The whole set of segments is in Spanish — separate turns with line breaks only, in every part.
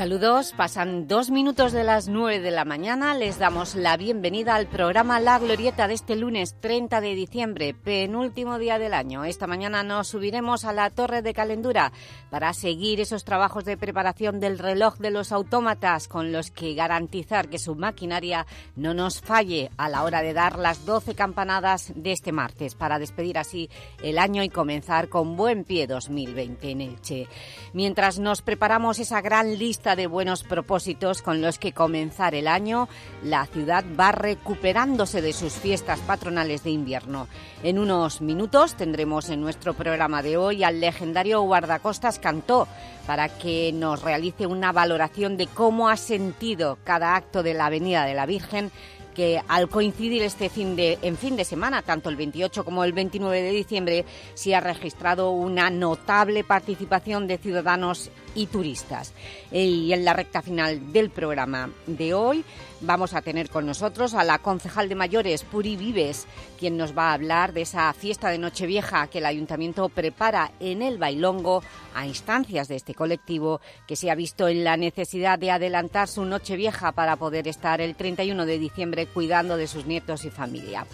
Saludos, pasan dos minutos de las nueve de la mañana. Les damos la bienvenida al programa La Glorieta de este lunes 30 de diciembre, penúltimo día del año. Esta mañana nos subiremos a la Torre de Calendura para seguir esos trabajos de preparación del reloj de los autómatas con los que garantizar que su maquinaria no nos falle a la hora de dar las 12 campanadas de este martes para despedir así el año y comenzar con buen pie 2020 en Elche. Mientras nos preparamos esa gran lista de buenos propósitos con los que comenzar el año, la ciudad va recuperándose de sus fiestas patronales de invierno. En unos minutos tendremos en nuestro programa de hoy al legendario guardacostas Cantó para que nos realice una valoración de cómo ha sentido cada acto de la Avenida de la Virgen que al coincidir este fin de, en fin de semana, tanto el 28 como el 29 de diciembre, se ha registrado una notable participación de ciudadanos y turistas. Y en la recta final del programa de hoy vamos a tener con nosotros a la concejal de mayores, Puri Vives, quien nos va a hablar de esa fiesta de Nochevieja que el Ayuntamiento prepara en el Bailongo a instancias de este colectivo que se ha visto en la necesidad de adelantar su Nochevieja para poder estar el 31 de diciembre cuidando de sus nietos y familia.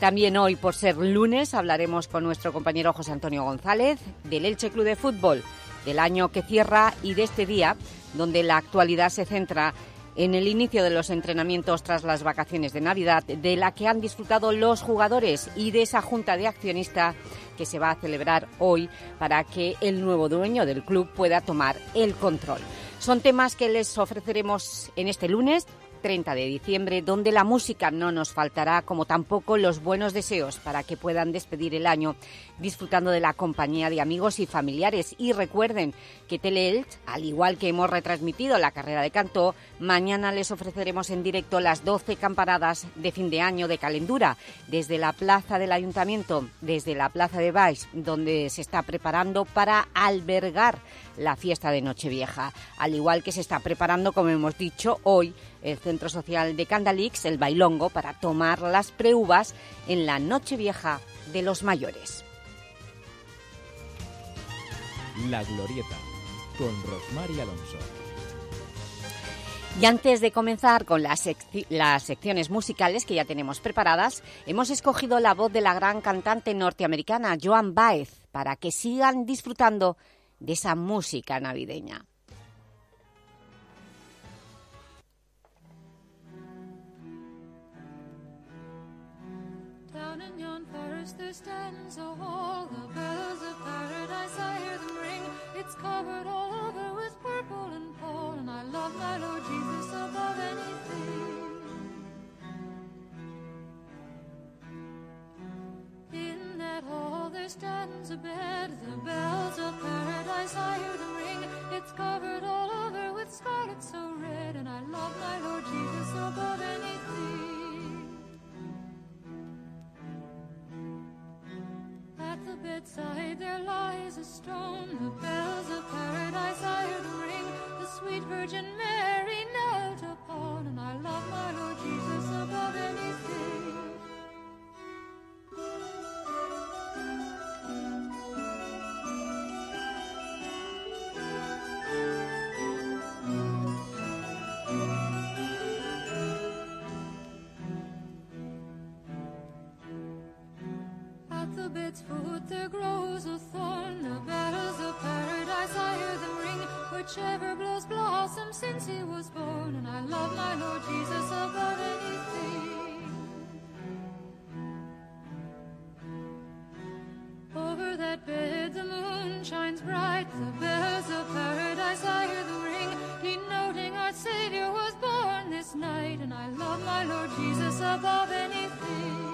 También hoy, por ser lunes, hablaremos con nuestro compañero José Antonio González del Elche Club de Fútbol, del año que cierra y de este día, donde la actualidad se centra en el inicio de los entrenamientos tras las vacaciones de Navidad, de la que han disfrutado los jugadores y de esa junta de accionistas que se va a celebrar hoy para que el nuevo dueño del club pueda tomar el control. Son temas que les ofreceremos en este lunes 30 de diciembre, donde la música no nos faltará, como tampoco los buenos deseos para que puedan despedir el año disfrutando de la compañía de amigos y familiares. Y recuerden que Teleelch, al igual que hemos retransmitido la carrera de canto, mañana les ofreceremos en directo las 12 campanadas de fin de año de Calendura, desde la plaza del Ayuntamiento, desde la plaza de Baix, donde se está preparando para albergar la fiesta de Nochevieja, al igual que se está preparando, como hemos dicho, hoy el Centro Social de Candalix, el Bailongo, para tomar las preuvas en la Nochevieja de los mayores.
La Glorieta, con Rosmar Alonso.
Y antes de comenzar con las, las, secciones musicales que ya tenemos preparadas, hemos escogido la voz de la gran cantante norteamericana Joan Baez para que sigan disfrutando de esa música navideña.
Down in yon forest there stands a hall, the bells of paradise I hear them ring. It's covered all over with purple and pall, and I love my Lord Jesus above anything. In that hall there stands a bed, the bells of paradise I hear them ring. It's covered all over with scarlet so red, and I love my Lord Jesus above anything. At the bedside there lies a stone, the bells of paradise I hear them ring. The sweet Virgin Mary knelt the bells of paradise I hear them ring, denoting our Savior was born this night, and I love my Lord Jesus above anything.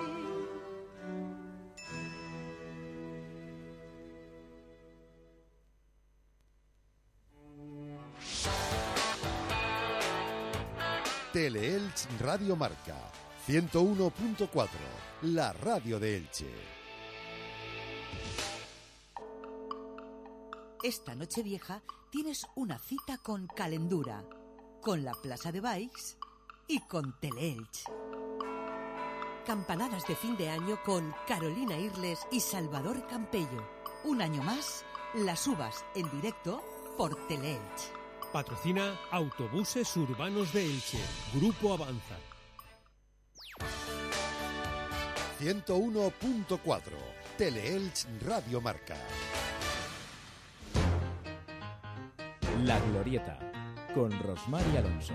Teleelch Radio Marca 101.4, la radio de Elche.
Esta noche vieja tienes una cita con Calendura, con la Plaza de Baix y con Teleelch. campanadas de fin de año con Carolina Irles y Salvador Campello. Un año más, las uvas en directo por Teleelch.
Patrocina Autobuses Urbanos de Elche. Grupo Avanza.
101.4 Teleelch Radio Marca.
La Glorieta con Rosmar y Alonso.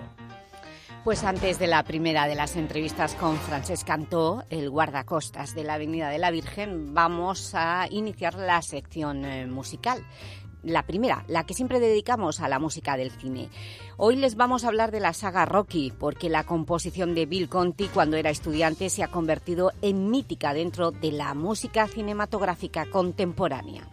Pues antes de la primera de las entrevistas con Francesc Cantó, el guardacostas de la Avenida de la Virgen, vamos a iniciar la sección eh, musical. La primera, la que siempre dedicamos a la música del cine. Hoy les vamos a hablar de la saga Rocky, porque la composición de Bill Conti cuando era estudiante se ha convertido en mítica dentro de la música cinematográfica contemporánea.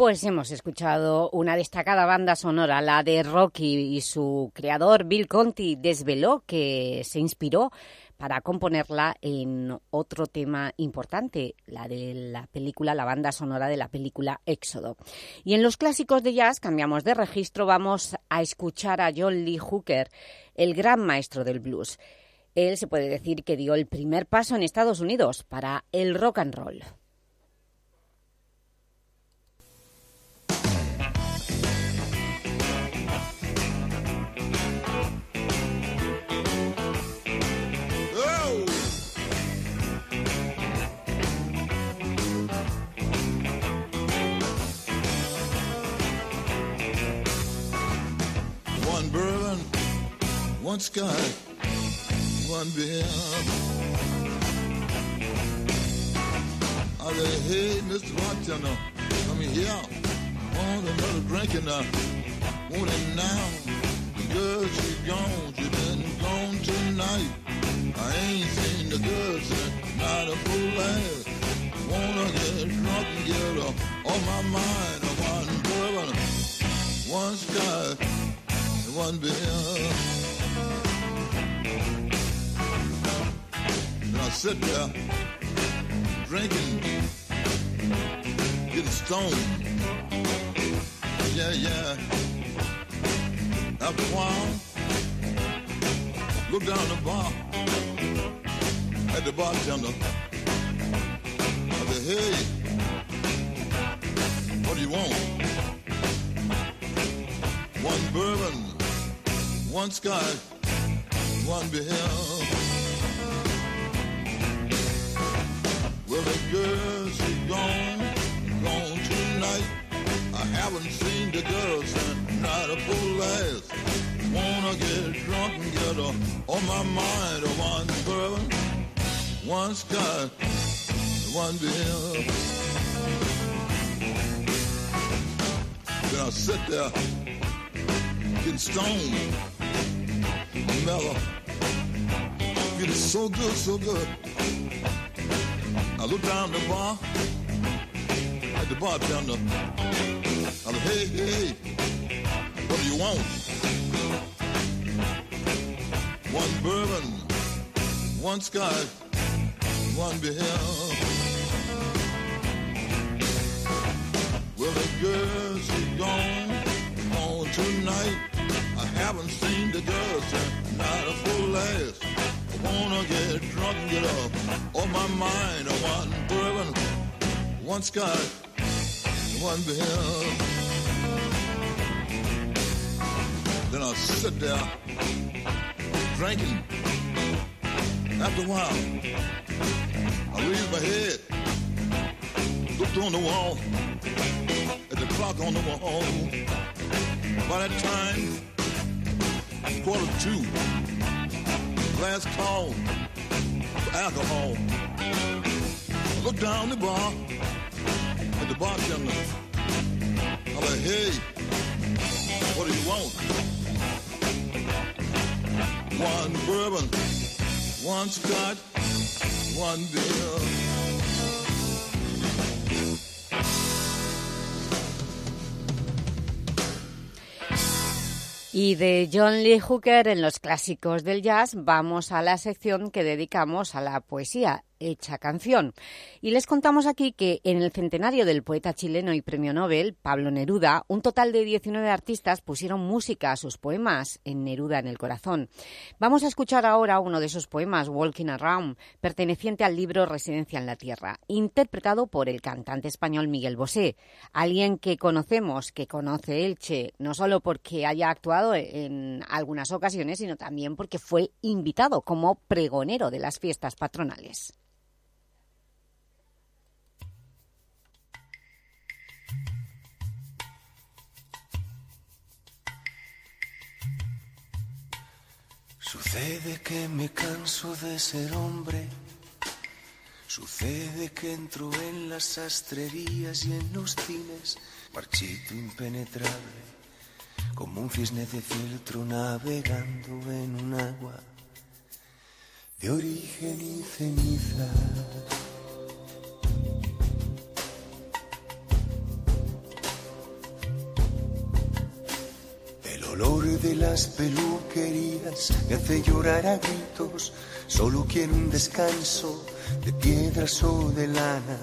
Pues hemos escuchado una destacada banda sonora, la de Rocky, y su creador Bill Conti desveló que se inspiró para componerla en otro tema importante, la de la película, la banda sonora de la película Éxodo. Y en los clásicos de jazz, cambiamos de registro, vamos a escuchar a John Lee Hooker, el gran maestro del blues. Él se puede decir que dio el primer paso en Estados Unidos para el rock and roll.
One sky, one beer. I say, hey, Mr. Bartender, come here. Want another drink and I want it now. The girl, she gone, she been gone tonight. I ain't seen the girl since not a full ass. Wanna get drunk and get her off my mind. One bourbon, one sky, one beer. Sit there drinking, getting stoned. Yeah, yeah. After a while, look down the bar at the bartender. I said, hey, what do you want? One bourbon, one sky, one beer. Well, the girl, she gone, gone tonight. I haven't seen the girl since night before last. Wanna get drunk and get her on my mind. One bourbon, one scotch, one beer. Then I sit there, getting stoned, mellow, feeling so good, so good. I look down the bar at the bartender. I said, hey, hey, what do you want? One bourbon, one scotch, one beer. Well, the girl, she gone, gone tonight. Haven't seen the girl not a before last. I wanna get drunk and get up on my mind. I want bourbon, one scotch, one beer. Then I'll sit there drinking. After a while, I raise my head, looked on the wall, at the clock on the wall. By that time, quarter two, last call for alcohol. I looked down the bar at the bartender. I'm like, hey, what do you want? One bourbon, one scotch, one beer.
Y de John Lee Hooker en los clásicos del jazz vamos a la sección que dedicamos a la poesía hecha canción. Y les contamos aquí que en el centenario del poeta chileno y premio Nobel, Pablo Neruda, un total de 19 artistas pusieron música a sus poemas en Neruda en el corazón. Vamos a escuchar ahora uno de esos poemas, Walking Around, perteneciente al libro Residencia en la Tierra, interpretado por el cantante español Miguel Bosé, alguien que conocemos, que conoce Elche, no solo porque haya actuado en algunas ocasiones, sino también porque fue invitado como pregonero de las fiestas patronales.
Sucede que me canso de ser hombre. Sucede que entro en las sastrerías y en los cines, marchito impenetrable, como un cisne de filtro navegando en un agua de origen y ceniza. Olor de las peluquerías me hace llorar a gritos. Solo quiero un descanso de piedras o de lana.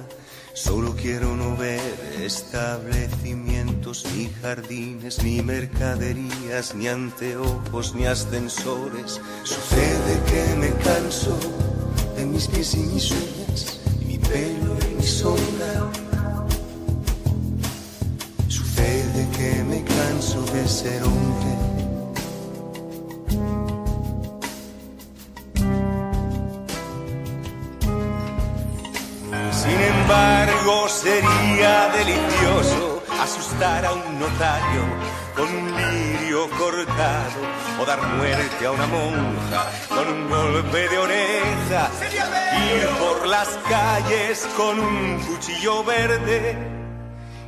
Solo quiero no ver establecimientos, ni jardines, ni mercaderías, ni anteojos, ni ascensores. Sucede que me canso de mis pies y mis uñas, y mi pelo y mi sombra. De ser hombre. Sin embargo, sería delicioso asustar a un notario con un lirio cortado o dar muerte a una monja con un golpe de oreja. Ir por las calles con un cuchillo verde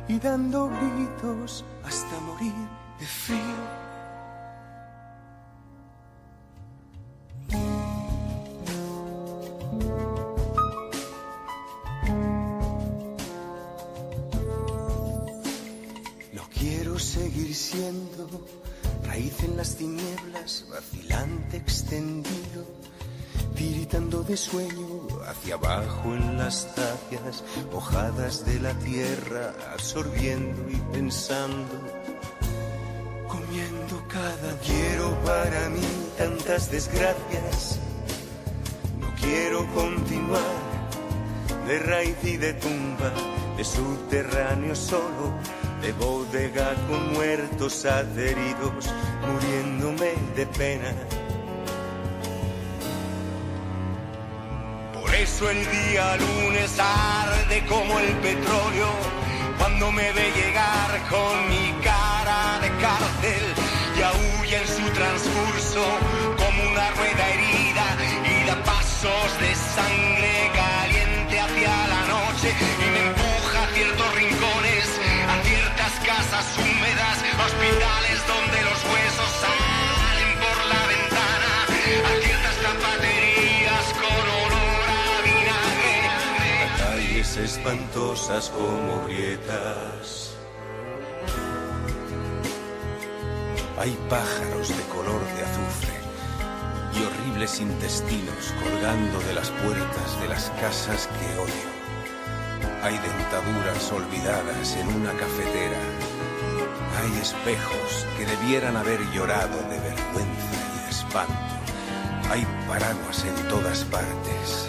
y dando gritos hasta morir de frío. Seguir siendo raíz en las tinieblas, vacilante extendido, tiritando de sueño hacia abajo en las tapias mojadas de la tierra, absorbiendo y pensando, cada quiero para mí tantas desgracias. No quiero continuar de raíz y de tumba, de subterráneo solo, de bodega con muertos adheridos, muriéndome de pena. Por eso el día lunes arde como el petróleo cuando me ve llegar con mi cara de cárcel y en su transcurso como una rueda herida y da pasos de sangre caliente hacia la noche y me empuja a ciertos rincones, a ciertas casas húmedas, hospitales donde los huesos salen por la ventana, a ciertas zapaterías con olor a vinagre, calles espantosas como grietas. Hay pájaros de color de azufre y horribles intestinos colgando de las puertas de las casas que odio. Hay dentaduras olvidadas en una cafetera. Hay espejos que debieran haber llorado de vergüenza y de espanto. Hay paraguas en todas partes.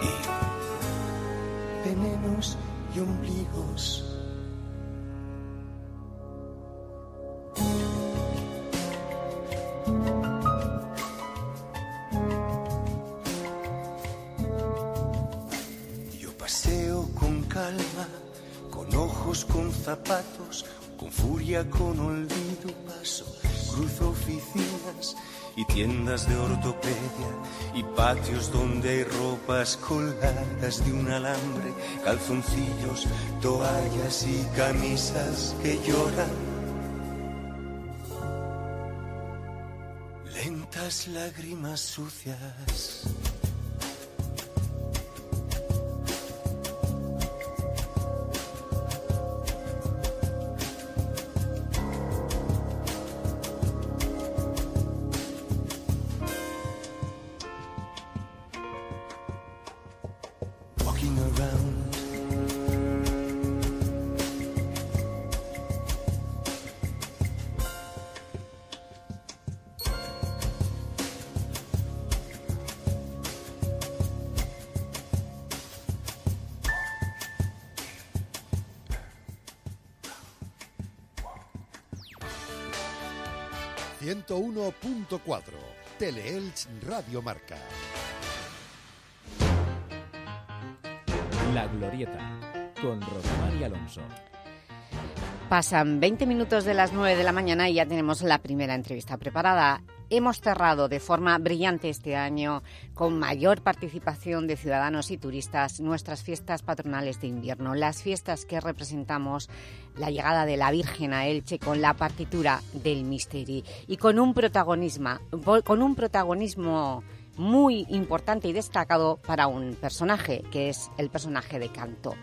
Y venenos y ombligos. De ortopedia y patios donde hay ropas colgadas de un alambre, calzoncillos, toallas y camisas que lloran. Lentas lágrimas sucias.
...101.4... Teleelch Radio Marca.
La Glorieta, con Rosmar y Alonso.
Pasan 20 minutos de las 9 de la mañana y ya tenemos la primera entrevista preparada. Hemos cerrado de forma brillante este año, con mayor participación de ciudadanos y turistas, nuestras fiestas patronales de invierno, las fiestas que representamos la llegada de la Virgen a Elche con la partitura del Misteri y con un protagonismo, con un protagonismo muy importante y destacado para un personaje, que es el personaje de Canto.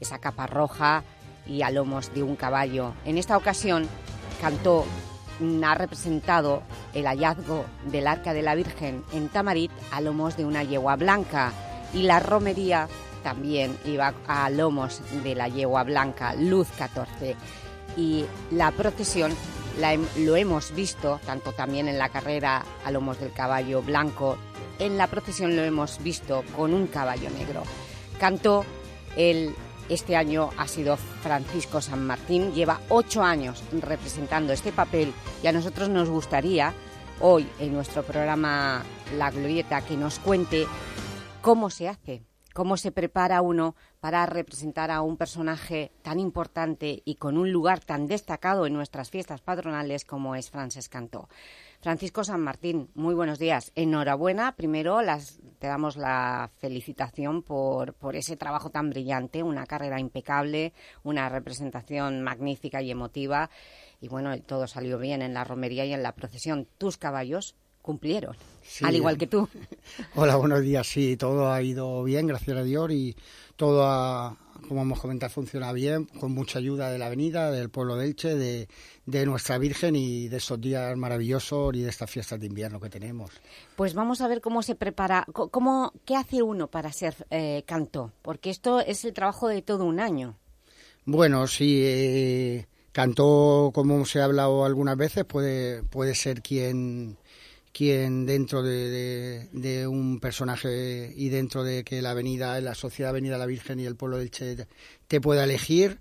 Esa capa roja y a lomos de un caballo. En esta ocasión, Cantó ha representado el hallazgo del Arca de la Virgen en Tamarit a lomos de una yegua blanca y la romería también iba a lomos de la yegua blanca, Luz 14. Y la procesión la lo hemos visto, tanto también en la carrera a lomos del caballo blanco, en la procesión lo hemos visto con un caballo negro. Cantó el este año ha sido Francisco San Martín, lleva ocho años representando este papel y a nosotros nos gustaría hoy en nuestro programa La Glorieta que nos cuente cómo se hace, cómo se prepara uno para representar a un personaje tan importante y con un lugar tan destacado en nuestras fiestas patronales como es Francesc Cantó. Francisco San Martín, muy buenos días. Enhorabuena. Primero las, te damos la felicitación por, por ese trabajo tan brillante, una carrera impecable, una representación magnífica y emotiva. Y bueno, todo salió bien en la romería y en la procesión. Tus caballos cumplieron,
Sí.
al igual que tú.
Hola, buenos días. Sí, todo ha ido bien, gracias a Dios, y todo ha como hemos comentado, funciona bien, con mucha ayuda de la avenida, del pueblo de Elche, de, de nuestra Virgen y de estos días maravillosos y de estas fiestas de invierno que tenemos.
Pues vamos a ver cómo se prepara, cómo, qué hace uno para ser eh, canto, porque esto es el trabajo de todo un año.
Bueno, sí, eh, cantó, como se ha hablado algunas veces, puede, puede ser quien, quien dentro de, un personaje y dentro de que la avenida, la sociedad Avenida La Virgen y el pueblo del Che te pueda elegir.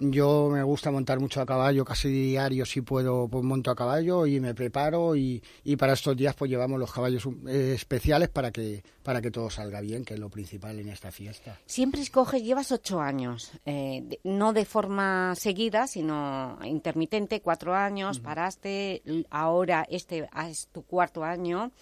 Yo me gusta montar mucho a caballo, casi diario si puedo, pues monto a caballo y me preparo y, y para estos días pues llevamos los caballos eh, especiales para que, para que todo salga bien, que es lo principal en esta fiesta.
Siempre escoges, llevas ocho años, eh, de- no de forma seguida, sino intermitente, cuatro años, paraste, ahora este ah, es tu cuarto año,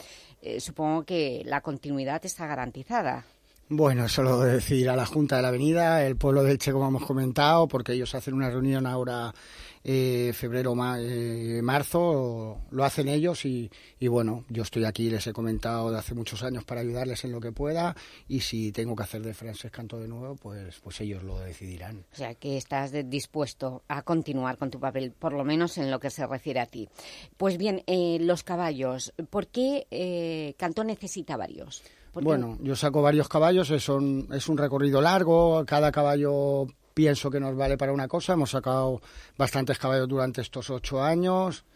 eh, supongo que la continuidad está garantizada.
Bueno, eso lo de decir a la Junta de la Avenida, el pueblo del Che, como hemos comentado, porque ellos hacen una reunión ahora eh, febrero, ma- eh, marzo, lo hacen ellos y, y bueno, yo estoy aquí, les he comentado de hace muchos años para ayudarles en lo que pueda y si tengo que hacer de francés canto de nuevo, pues, pues ellos lo decidirán.
O sea, que estás dispuesto a continuar con tu papel, por lo menos en lo que se refiere a ti. Pues bien, eh, los caballos, ¿por qué eh, Cantó necesita varios? ¿Por qué-
Bueno, yo saco varios caballos, es un, es un recorrido largo, cada caballo pienso que nos vale para una cosa, hemos sacado bastantes caballos durante estos ocho años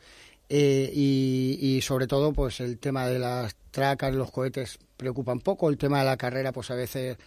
eh, y, y sobre todo pues el tema de las tracas, los cohetes preocupa un poco, el tema de la carrera pues a veces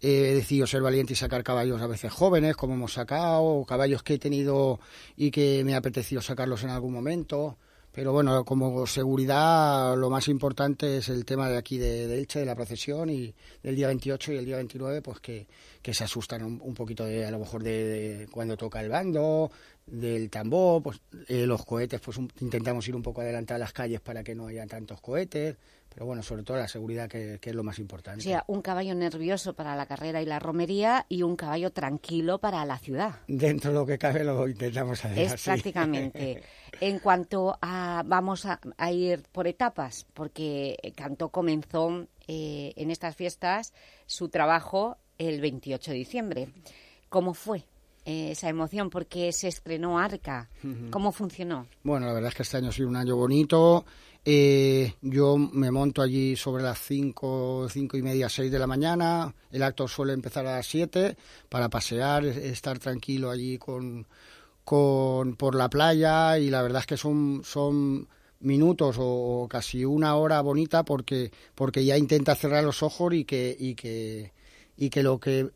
he decidido ser valiente y sacar caballos a veces jóvenes, como hemos sacado, o caballos que he tenido y que me ha apetecido sacarlos en algún momento. Pero bueno, como seguridad, lo más importante es el tema de aquí de, de Elche, de la procesión, y del día 28 y el día 29, pues que, que se asustan un, poquito de, a lo mejor de, de cuando toca el bando, del tambor, pues eh, los cohetes, pues un- intentamos ir un poco adelante a las calles para que no haya tantos cohetes, pero bueno, sobre todo la seguridad que, que es lo más importante.
O sea, un caballo nervioso para la carrera y la romería y un caballo tranquilo para la ciudad.
Dentro de lo que cabe lo intentamos hacer
Es
así.
prácticamente. En cuanto a, vamos a, a ir por etapas, porque Cantó comenzó eh, en estas fiestas su trabajo el 28 de diciembre. ¿Cómo fue eh, esa emoción? Porque se estrenó Arca. ¿Cómo funcionó?
Bueno, la verdad es que este año ha sido un año bonito. Eh, yo me monto allí sobre las cinco, cinco y media, seis de la mañana. El acto suele empezar a las siete para pasear, es- estar tranquilo allí con, con por la playa y la verdad es que son son minutos o, o casi una hora bonita porque porque ya intenta cerrar los ojos y que y que y que lo que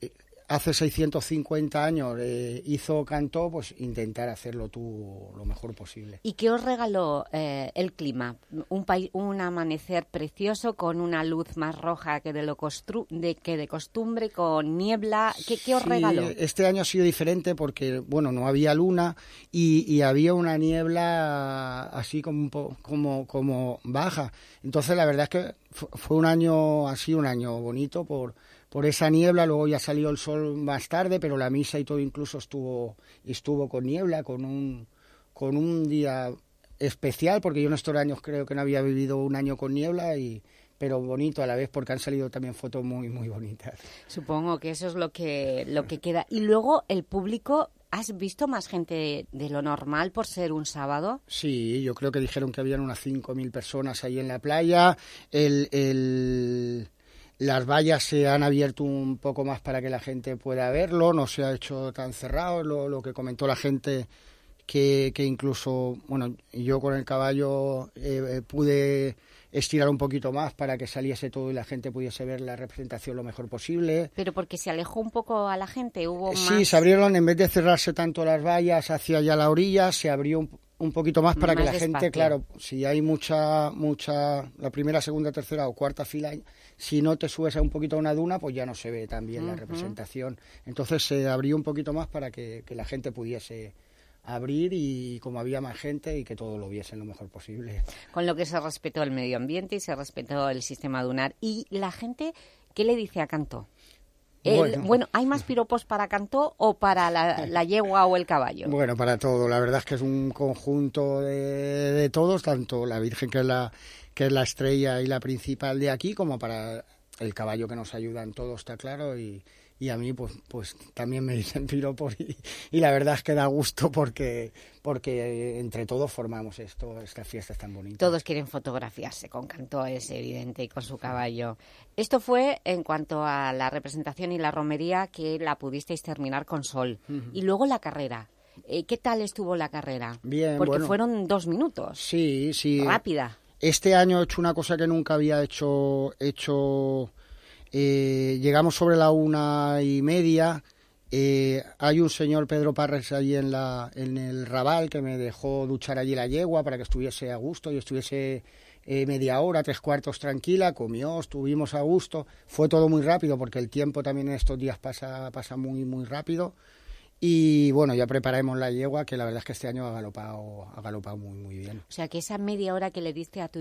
hace 650 años eh, hizo cantó pues intentar hacerlo tú lo mejor posible
¿Y qué os regaló eh, el clima? Un, un amanecer precioso con una luz más roja que de, lo de, que de costumbre, con niebla. ¿Qué, qué os
Sí,
regaló?
Este año ha sido diferente porque, bueno, no había luna y, y había una niebla así como, un po- como, como baja. Entonces, la verdad es que fu- fue un año, así un año bonito por, por esa niebla. Luego ya salió el sol más tarde, pero la misa y todo incluso estuvo, estuvo con niebla, con un, con un día especial, porque yo en estos años creo que no había vivido un año con niebla y pero bonito a la vez porque han salido también fotos muy muy bonitas.
Supongo que eso es lo que, lo que queda. Y luego el público, ¿has visto más gente de lo normal por ser un sábado?
Sí, yo creo que dijeron que habían unas 5.000 personas ahí en la playa. El, el- las vallas se han abierto un poco más para que la gente pueda verlo, no se ha hecho tan cerrado. Lo, lo que comentó la gente, que, que incluso, bueno, yo con el caballo eh, eh, pude estirar un poquito más para que saliese todo y la gente pudiese ver la representación lo mejor posible.
Pero porque se alejó un poco a la gente, hubo más...
Sí, se abrieron, en vez de cerrarse tanto las vallas hacia allá la orilla, se abrió un, poquito más para que la gente, claro, si hay mucha, mucha, la primera, segunda, tercera o cuarta fila, si no te subes a un poquito a una duna, pues ya no se ve tan bien la representación. Entonces se abrió un poquito más para que, que la gente pudiese abrir y como había más gente y que todo lo viesen lo mejor posible.
Con lo que se respetó el medio ambiente y se respetó el sistema dunar. ¿Y la gente qué le dice a Cantó? El-
Bueno.
bueno. ¿hay más piropos para Cantó o para la, la yegua o el caballo?
Bueno, para todo. La verdad es que es un conjunto de, de todos, tanto la Virgen que es la que es la estrella y la principal de aquí, como para el caballo que nos ayuda en todo, está claro. Y, y a mí pues pues también me dicen piropos y, y la verdad es que da gusto porque porque entre todos formamos esto estas fiestas tan bonitas
Todos quieren fotografiarse con Cantó, es evidente, y con su caballo. Esto fue en cuanto a la representación y la romería que la pudisteis terminar con Sol. Y luego la carrera. Eh, ¿Qué tal estuvo la carrera?
Bien,
Porque
bueno.
fueron dos minutos.
sí sí
Rápida.
Este año he hecho una cosa que nunca había hecho. hecho eh, llegamos sobre la una y media. eh, hay un señor Pedro Parres allí en, la, el Raval que me dejó duchar allí la yegua para que estuviese a gusto y estuviese eh, media hora, tres cuartos tranquila, comió, estuvimos a gusto. Fue todo muy rápido porque el tiempo también en estos días pasa, pasa muy, muy rápido. Y bueno, ya preparamos la yegua, que la verdad es que este año ha galopado, ha galopado muy, muy bien.
O sea, que esa media hora que le diste a tu,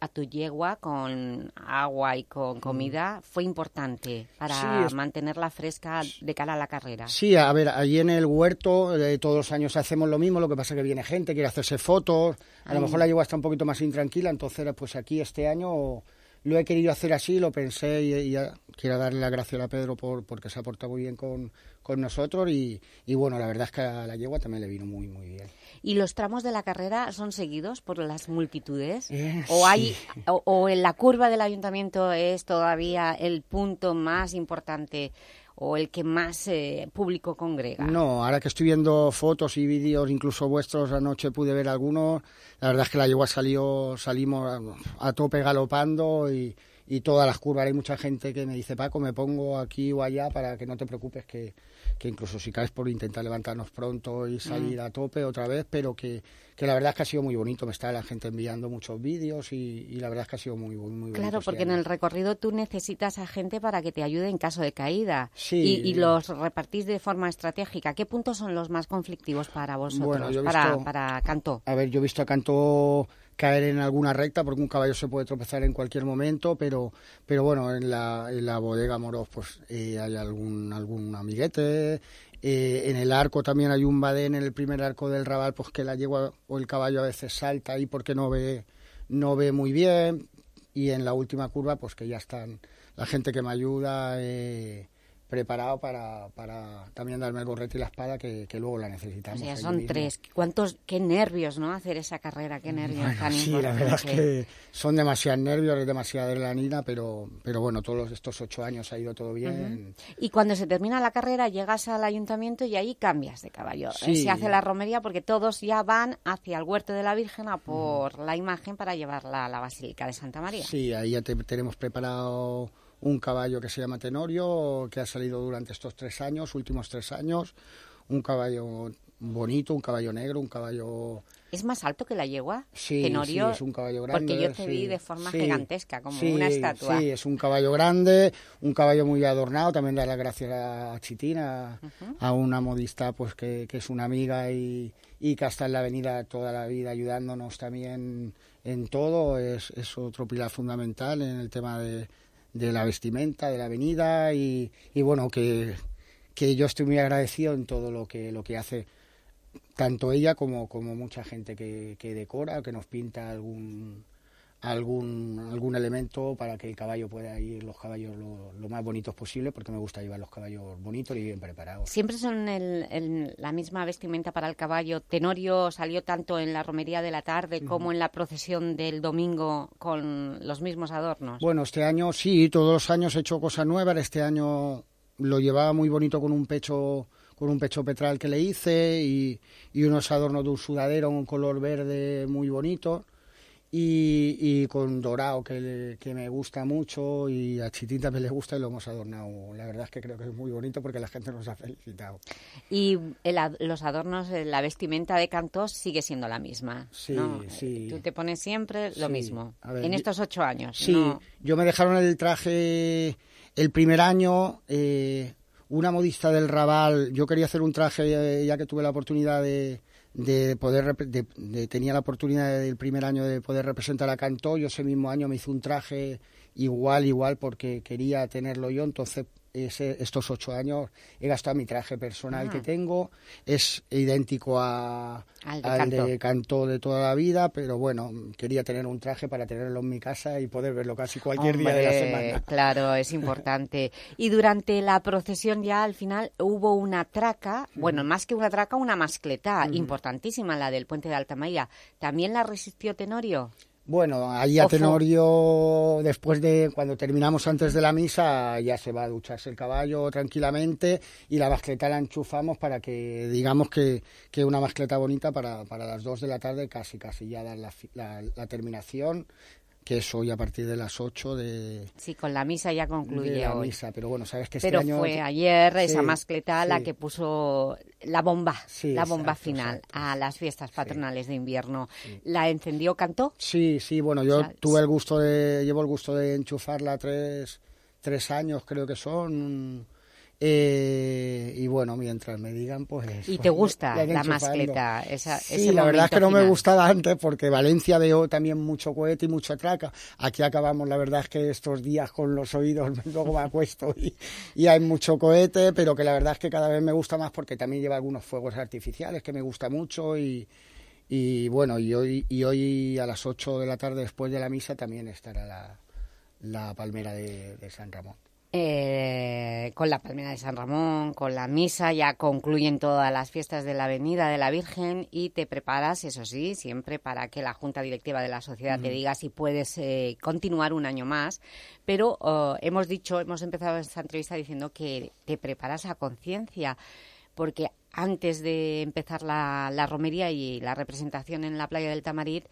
a tu yegua con agua y con comida fue importante para
Mm. Sí, es-
mantenerla fresca de cara a la carrera.
Sí, a ver, allí en el huerto eh, todos los años hacemos lo mismo, lo que pasa es que viene gente, quiere hacerse fotos, a lo mejor la yegua está un poquito más intranquila, entonces pues aquí este año lo he querido hacer así, lo pensé y, y ya quiero darle las gracias a Pedro por porque se ha portado muy bien con, con nosotros y, y bueno, la verdad es que a la yegua también le vino muy, muy bien.
¿Y los tramos de la carrera son seguidos por las multitudes?
Eh,
¿O, hay,
sí.
o, o en la curva del ayuntamiento es todavía el punto más importante o el que más eh, público congrega?
No, ahora que estoy viendo fotos y vídeos, incluso vuestros, anoche pude ver algunos. La verdad es que la yegua salió, salimos a, a tope galopando y, y todas las curvas. Hay mucha gente que me dice, Paco, me pongo aquí o allá para que no te preocupes, que, que incluso si caes por intentar levantarnos pronto y salir a tope otra vez, pero que, que la verdad es que ha sido muy bonito. Me está la gente enviando muchos vídeos y, y la verdad es que ha sido muy, muy, muy bonito.
Claro,
este
porque en el recorrido tú necesitas a gente para que te ayude en caso de caída.
Sí.
Y, y los repartís de forma estratégica. ¿Qué puntos son los más conflictivos para vosotros,
Bueno, yo he
para,
visto-
para Cantó?
A ver, yo he visto a Canto caer en alguna recta porque un caballo se puede tropezar en cualquier momento, pero pero bueno, en la, en la bodega Moros pues eh, hay algún algún amiguete, eh, en el arco también hay un badén en el primer arco del rabal pues que la yegua o el caballo a veces salta ahí porque no ve no ve muy bien y en la última curva pues que ya están la gente que me ayuda eh, preparado para, para también darme el gorrete y la espada que, que luego la
O
necesitamos.
sea,
allí
son
mismo.
tres. ¿Cuántos, qué nervios, ¿no? Hacer esa carrera, qué nervios tan
Sí, la verdad es que son demasiados nervios, es demasiada adrenalina, pero, pero bueno, todos estos ocho años ha ido todo bien.
Y cuando se termina la carrera llegas al ayuntamiento y ahí cambias de caballo.
Sí.
Se hace la romería porque todos ya van hacia el huerto de la Virgen a por la imagen para llevarla a la Basílica de Santa María.
Sí, ahí ya te- tenemos preparado un caballo que se llama Tenorio, que ha salido durante estos tres años, últimos tres años, un caballo bonito, un caballo negro, un caballo...
¿Es más alto que la yegua?
Sí,
Tenorio,
sí, es un caballo grande.
Porque yo te
sí,
vi de forma
sí,
gigantesca, como una estatua.
Sí, es un caballo grande, un caballo muy adornado. También dar las gracias a Chitina, a una modista pues que, que es una amiga y, y que está en la avenida toda la vida ayudándonos también en todo. Es, es otro pilar fundamental en el tema de, de la vestimenta, de la avenida y, y bueno, que, que yo estoy muy agradecido en todo lo que, lo que hace tanto ella como, como mucha gente que, que decora, que nos pinta algún algún algún elemento para que el caballo pueda ir los caballos lo, lo más bonitos posible porque me gusta llevar los caballos bonitos y bien preparados.
Siempre son el- el- la misma vestimenta para el caballo. Tenorio salió tanto en la romería de la tarde como en la procesión del domingo con los mismos adornos.
Bueno, este año sí, todos los años he hecho cosas nuevas. Este año lo llevaba muy bonito con un pecho con un pecho petral que le hice y, y unos adornos de un sudadero en un color verde muy bonito y, y con dorado que, le- que me gusta mucho y a Chitín también le gusta y lo hemos adornado. La verdad es que creo que es muy bonito porque la gente nos ha felicitado.
Y el los adornos, eh, la vestimenta de Cantós sigue siendo la misma.
Sí,
¿no?
sí.
Tú te pones siempre lo
Sí.
mismo.
Ver,
en estos ocho años.
Sí,
¿no?
yo me dejaron el traje el primer año, eh, una modista del Raval, yo quería hacer un traje eh, ya que tuve la oportunidad de, de poder, de, de- tenía la oportunidad del primer año de poder representar a Cantó, yo ese mismo año me hice un traje igual, igual, porque quería tenerlo yo, entonces ese- estos ocho años he gastado mi traje personal
Ah.
que tengo. Es idéntico a,
Al de
al
Cantó.
de toda la vida, pero bueno, quería tener un traje para tenerlo en mi casa y poder verlo casi cualquier día de la semana.
Claro, es importante. Y durante la procesión ya al final hubo una traca, bueno, más que una traca, una mascleta importantísima, la del puente de Altamaya. ¿También la resistió Tenorio?
Bueno, ahí a. Tenorio, después de cuando terminamos antes de la misa, ya se va a ducharse el caballo tranquilamente y la mascleta la enchufamos para que, digamos que, que una mascleta bonita para, para las 2 de la tarde, casi, casi ya dar la, la terminación, que es hoy a partir de las 8 de,
Sí, con la misa ya
de
concluye
la
hoy.
misa. Pero bueno, sabes que este
Pero
año...
fue ayer esa
Sí,
mascleta la que puso la bomba,
Sí,
la bomba
exacto,
final
exacto.
a las fiestas patronales de invierno. ¿La encendió Cantó?
Sí, sí, bueno, yo
O sea,
tuve el gusto de, llevo el gusto de enchufarla tres, tres años, creo que son. Eh, y bueno, mientras me digan, pues.
¿Y
pues,
te gusta
la
mascleta? Esa,
Sí,
ese
la verdad es que no me gustaba antes porque Valencia veo también mucho cohete y mucha traca. Aquí acabamos, la verdad es que estos días con los oídos luego me acuesto y, y hay mucho cohete, pero que la verdad es que cada vez me gusta más porque también lleva algunos fuegos artificiales que me gusta mucho y, y bueno, y hoy, y hoy a las 8 de la tarde después de la misa también estará la, la palmera de, de San Ramón.
Eh, con la Palmera de San Ramón, con la misa, ya concluyen todas las fiestas de la Avenida de la Virgen y te preparas, eso sí, siempre para que la Junta Directiva de la Sociedad te diga si puedes eh, continuar un año más. Pero eh, hemos dicho, hemos empezado esta entrevista diciendo que te preparas a conciencia, porque antes de empezar la, la romería y la representación en la playa del Tamarit,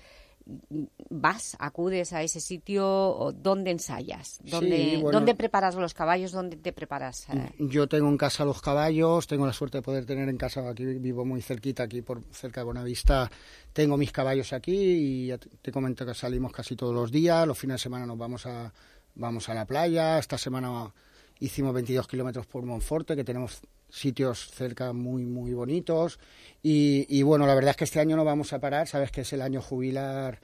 vas, acudes a ese sitio, ¿dónde ensayas? ¿Dónde,
Sí, bueno.
¿Dónde preparas los caballos? ¿Dónde te preparas?
Yo tengo en casa los caballos, tengo la suerte de poder tener en casa, aquí vivo muy cerquita, aquí por cerca de Bonavista, tengo mis caballos aquí y ya te, te comento que salimos casi todos los días, los fines de semana nos vamos a, vamos a la playa, esta semana hicimos 22 kilómetros por Monforte, que tenemos sitios cerca muy, muy bonitos. Y, y bueno, la verdad es que este año no vamos a parar, sabes que es el año jubilar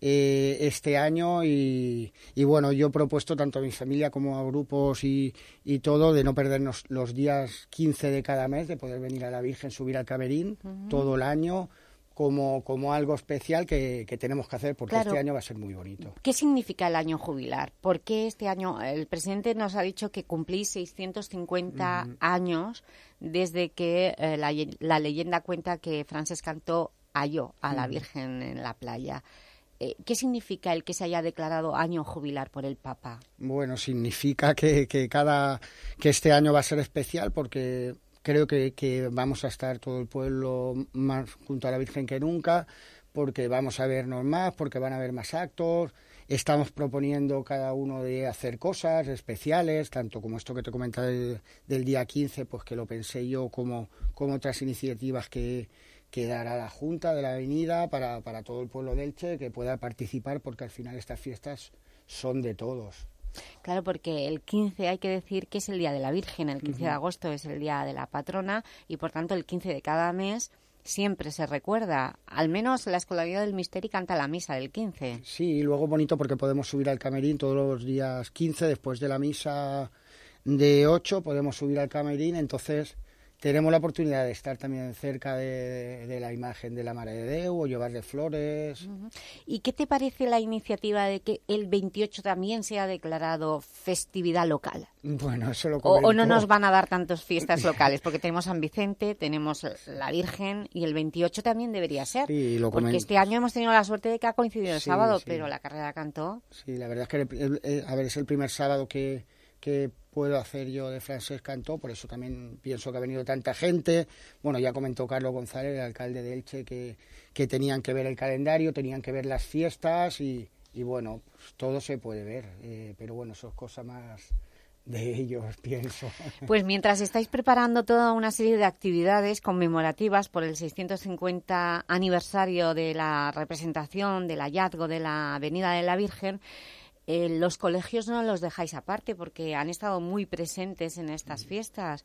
eh, este año y, y bueno, yo he propuesto tanto a mi familia como a grupos y, y todo de no perdernos los días 15 de cada mes, de poder venir a la Virgen, subir al Camerín todo el año como, como algo especial que, que tenemos que hacer porque
Claro.
este año va a ser muy bonito.
¿Qué significa el año jubilar? ¿Por qué este año? El presidente nos ha dicho que cumplís 650 años desde que eh, la, ye- la leyenda cuenta que Frances Cantó halló a la Virgen en la playa. Eh, ¿Qué significa el que se haya declarado año jubilar por el Papa?
Bueno, significa que, que cada que este año va a ser especial porque creo que, que vamos a estar todo el pueblo más junto a la Virgen que nunca, porque vamos a vernos más, porque van a haber más actos. Estamos proponiendo cada uno de hacer cosas especiales, tanto como esto que te comentaba del, del día 15, pues que lo pensé yo, como, como otras iniciativas que, que dará la Junta de la Avenida para, para todo el pueblo de Elche, que pueda participar, porque al final estas fiestas son de todos.
Claro, porque el 15 hay que decir que es el Día de la Virgen, el 15 de agosto es el Día de la Patrona y por tanto el 15 de cada mes siempre se recuerda. Al menos la Escolaridad del Misterio canta la misa del 15.
Sí, y luego bonito porque podemos subir al camerín todos los días 15, después de la misa de 8, podemos subir al camerín, entonces tenemos la oportunidad de estar también cerca de, de la imagen de la Mare de Deu o llevarle flores.
¿Y qué te parece la iniciativa de que el 28 también sea declarado festividad local?
Bueno, eso lo comento.
o no nos van a dar tantas fiestas locales? Porque tenemos San Vicente, tenemos la Virgen y el 28 también debería ser.
Sí, lo
porque este año hemos tenido la suerte de que ha coincidido el
Sí,
sábado,
sí.
pero la carrera cantó.
Sí, la verdad es que, el- el- el- a ver, es el primer sábado que, que puedo hacer yo de Francés Cantó, por eso también pienso que ha venido tanta gente. Bueno, ya comentó Carlos González, el alcalde de Elche, que, que tenían que ver el calendario, tenían que ver las fiestas y, y bueno, pues todo se puede ver, eh, pero bueno, eso es cosa más de ellos, pienso.
Pues mientras estáis preparando toda una serie de actividades conmemorativas por el 650 aniversario de la representación del hallazgo de la Avenida de la Virgen, eh, los colegios no los dejáis aparte porque han estado muy presentes en estas fiestas.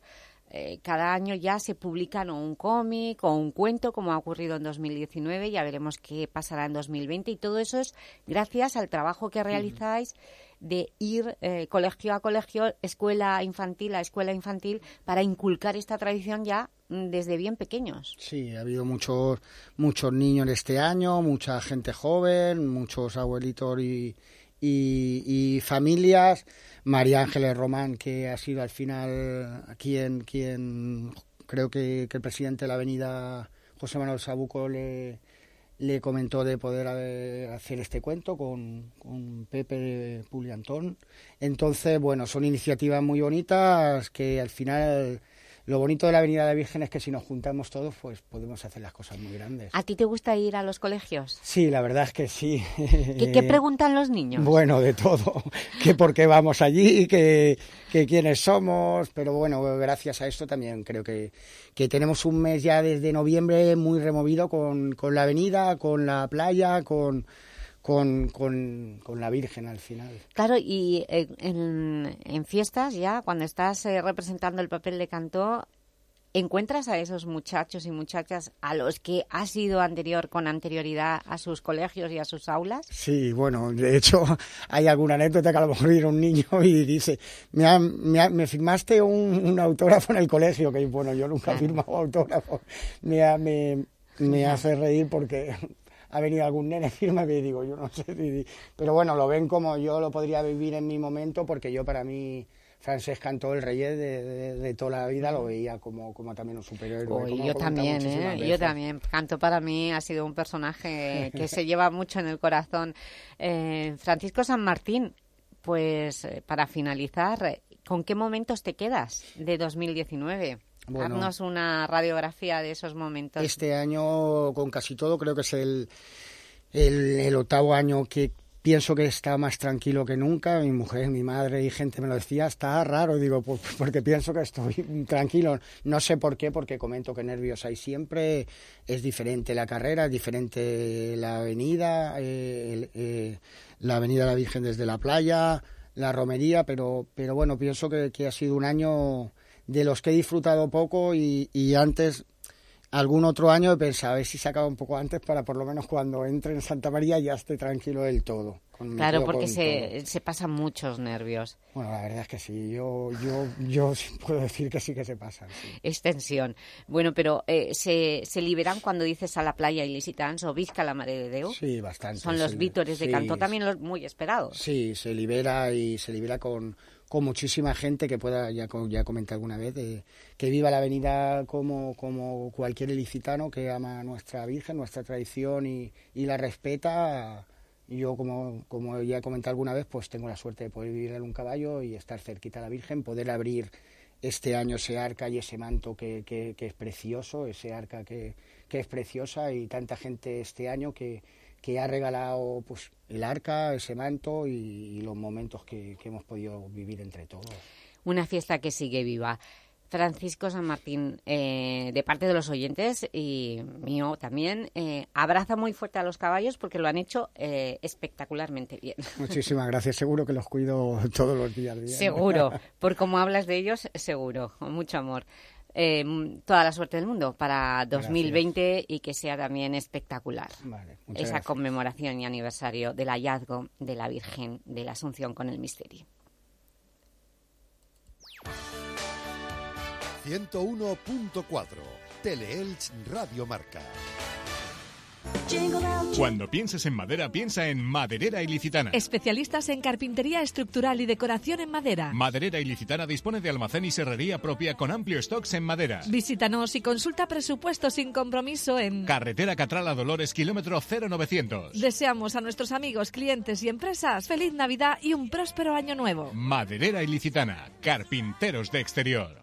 eh, cada año ya se publican un cómic o un cuento, como ha ocurrido en 2019, ya veremos qué pasará en 2020, y todo eso es gracias al trabajo que realizáis de ir eh, colegio a colegio, escuela infantil a escuela infantil, para inculcar esta tradición ya mm, desde bien pequeños.
Sí, ha habido muchos muchos niños este año, mucha gente joven, muchos abuelitos y, y, familias. María Ángeles Román, que ha sido al final quien, quien creo que, que el presidente de la avenida José Manuel Sabuco le, comentó de poder hacer este cuento con Pepe Puliantón. Entonces, bueno, son iniciativas muy bonitas que al final lo bonito de la Avenida de la Virgen es que si nos juntamos todos, pues podemos hacer las cosas muy grandes.
¿A ti te gusta ir a los colegios?
Sí, la verdad es que sí.
¿Qué, qué preguntan los niños?
Bueno, de todo. Que por qué vamos allí, que, que quiénes somos. Pero bueno, gracias a esto también creo que, que tenemos un mes ya desde noviembre muy removido con, con la avenida, con la playa, con, con, con, con la Virgen al final.
Claro, y eh, en, en fiestas ya, cuando estás eh, representando el papel de Cantó, ¿encuentras a esos muchachos y muchachas a los que has ido anterior con anterioridad a sus colegios y a sus aulas?
Sí, bueno, de hecho hay alguna anécdota que a lo mejor viene un niño y dice, me, ha- me, ha- me firmaste un, un autógrafo en el colegio, que bueno, yo nunca he firmado autógrafos, me, ha- me, me hace reír porque ha venido algún nene, firma y digo, yo no sé, pero bueno, lo ven como yo lo podría vivir en mi momento porque yo para mí... Francés Cantó, el rey de, de- de toda la vida, lo veía como, como también un superhéroe.
Uy, yo también, ¿eh? Yo también. Canto para mí ha sido un personaje que se lleva mucho en el corazón. Eh, Francisco San Martín, pues eh, para finalizar, ¿con qué momentos te quedas de 2019?
Bueno.
Haznos una radiografía de esos momentos.
Este año, con casi todo, creo que es el, el, el octavo año que pienso que está más tranquilo que nunca. Mi mujer, mi madre y gente me lo decía, está raro, digo, pues porque pienso que estoy tranquilo. No sé por qué, porque comento que nervios hay siempre. Es diferente la carrera, es diferente la avenida, eh, el- eh, la avenida de la Virgen desde la playa, la romería, pero, pero bueno, pienso que, que ha sido un año de los que he disfrutado poco y, y antes algún otro año he pensado a ver si se acaba un poco antes para por lo menos cuando entre en Santa María ya esté tranquilo del todo.
Claro, porque se, se pasan muchos nervios.
Bueno, la verdad es que sí, yo, yo, yo sí puedo decir que sí que se pasan. sí.
Extensión. Bueno, pero eh, se, se liberan cuando dices a la playa ilicitans o Vizca la Mare de Déu.
Sí, bastante.
Son los vítores de
sí,
Cantó también los muy esperados.
Sí, se libera y se libera con, con muchísima gente que pueda, ya, ya comenté alguna vez, de- que viva la avenida como, como cualquier ilicitano que ama nuestra Virgen, nuestra tradición y, y la respeta. Yo, como, como ya comenté alguna vez, pues tengo la suerte de poder vivir en un caballo y estar cerquita a la Virgen, poder abrir este año ese arca y ese manto que, que- que es precioso, ese arca que, que es preciosa y tanta gente este año que, que ha regalado pues el arca, ese manto y, y los momentos que, que hemos podido vivir entre todos.
Una fiesta que sigue viva. Francisco San Martín, eh, de parte de los oyentes y mío también, eh, abraza muy fuerte a los caballos porque lo han hecho eh, espectacularmente bien.
Muchísimas gracias, seguro que los cuido todos los días.
Seguro, por cómo hablas de ellos, seguro, con mucho amor. Eh, toda la suerte del mundo para 2020 y que sea también espectacular.
Vale,
Esa
gracias.
conmemoración y aniversario del hallazgo de la Virgen de la Asunción con el misterio.
101.4 Teleelch Radio Marca.
Cuando pienses en madera, piensa en Maderera Ilicitana.
Especialistas en carpintería estructural y decoración en madera.
Maderera Ilicitana dispone de almacén y serrería propia con amplio stocks en madera.
Visítanos y consulta presupuesto sin compromiso en...
Carretera Catrala Dolores, kilómetro 0900.
Deseamos a nuestros amigos, clientes y empresas feliz Navidad y un próspero año nuevo.
Maderera Ilicitana, carpinteros de exterior.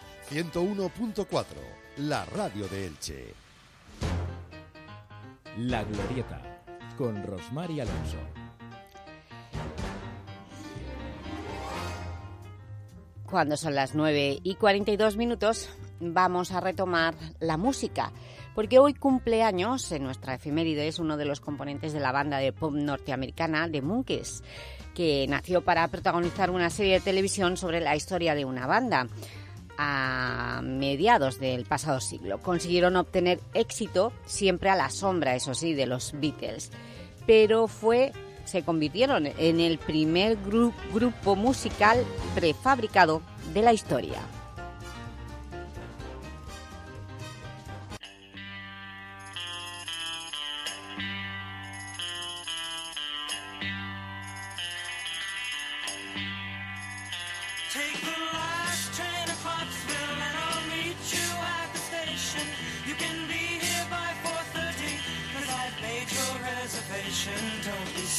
101.4, la radio de Elche.
La Glorieta, con Rosmar y Alonso.
Cuando son las 9 y 42 minutos, vamos a retomar la música, porque hoy cumpleaños en nuestra efeméride es uno de los componentes de la banda de pop norteamericana The Monkees, que nació para protagonizar una serie de televisión sobre la historia de una banda a mediados del pasado siglo. Consiguieron obtener éxito siempre a la sombra, eso sí, de los Beatles, pero fue se convirtieron en el primer gru- grupo musical prefabricado de la historia.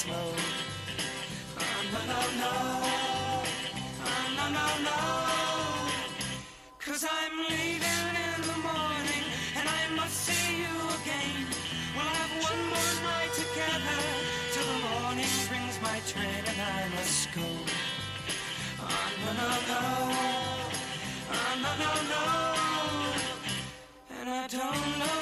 Oh, no, no, no. No, no, no. Cause I'm leaving in the morning and I must see you again. We'll have one more night together till the morning brings my train and I must go. No, no, no. Oh, no, no, no. And I don't know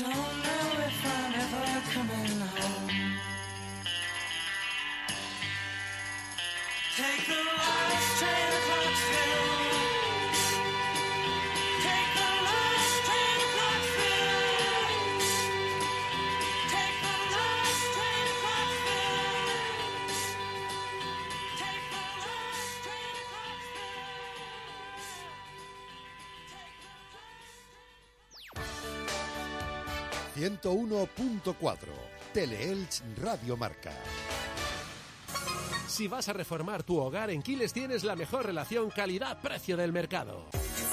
don't know if I'm ever coming home. Take the last
101.4 Teleelch Radio Marca.
Si vas a reformar tu hogar, en Quiles tienes la mejor relación calidad-precio del mercado.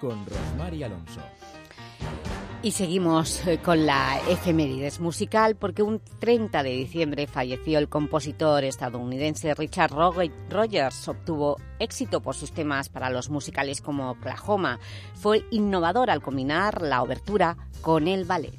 con Rosmar y Alonso.
Y seguimos eh, con la efemérides musical porque un 30 de diciembre falleció el compositor estadounidense Richard Rog- Rogers. Obtuvo éxito por sus temas para los musicales como Oklahoma. Fue innovador al combinar la obertura con el ballet.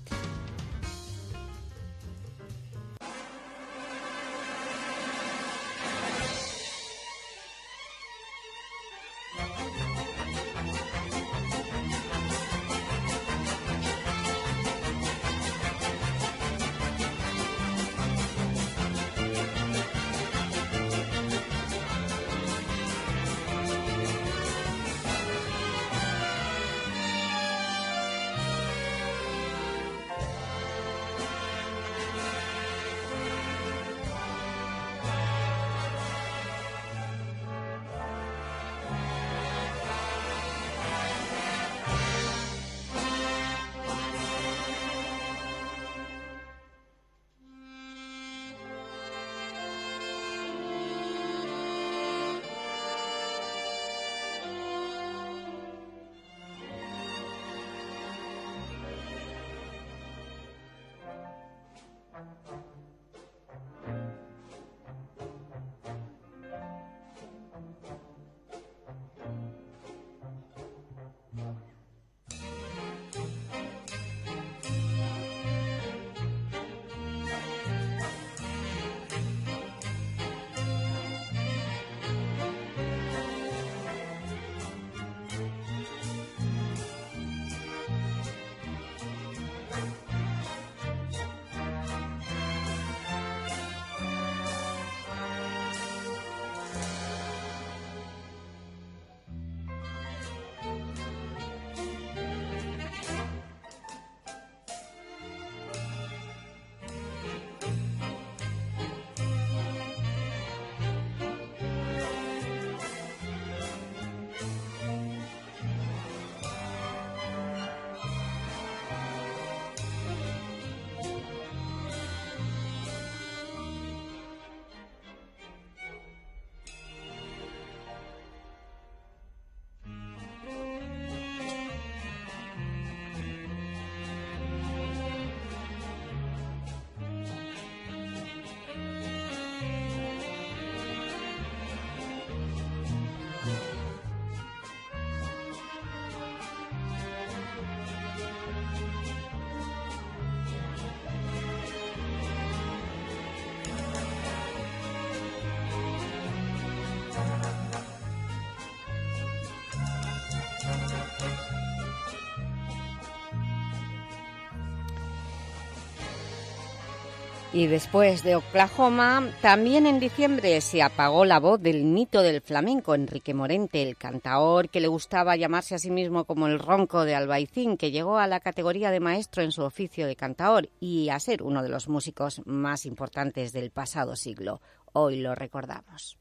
Y después de Oklahoma, también en diciembre se apagó la voz del mito del flamenco, Enrique Morente, el cantaor que le gustaba llamarse a sí mismo como el ronco de Albaicín, que llegó a la categoría de maestro en su oficio de cantaor y a ser uno de los músicos más importantes del pasado siglo. Hoy lo recordamos.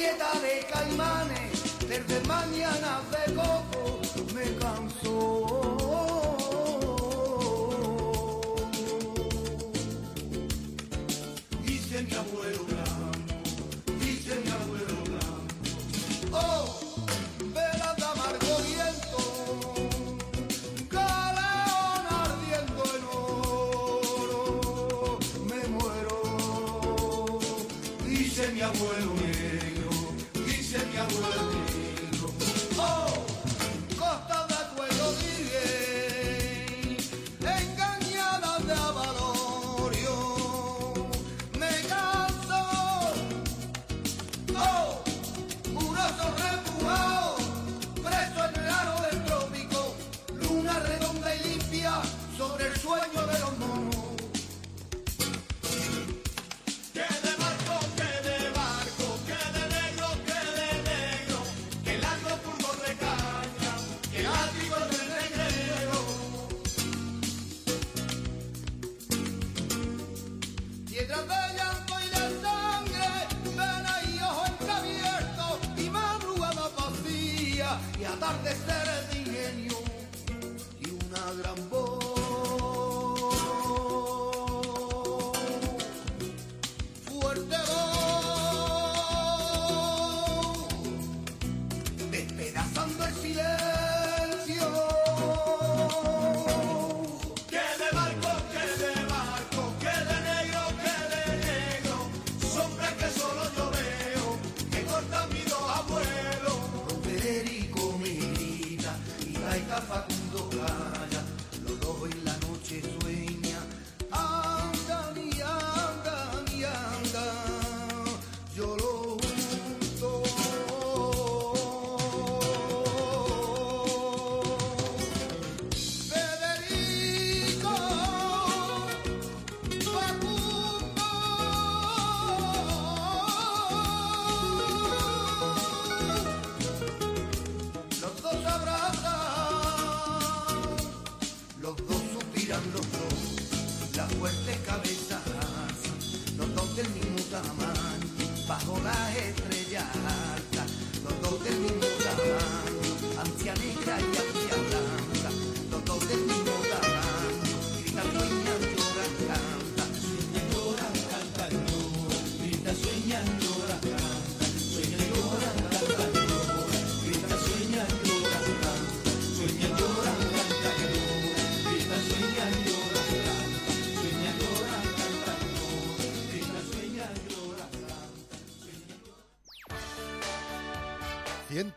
Prieta de caimanes, desde mañana de coco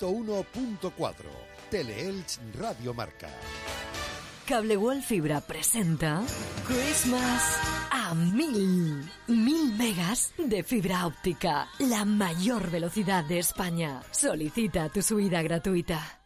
101.4 Teleelch Radio Marca.
Cable World Fibra presenta Christmas a mil. Mil megas de fibra óptica. La mayor velocidad de España. Solicita tu subida gratuita.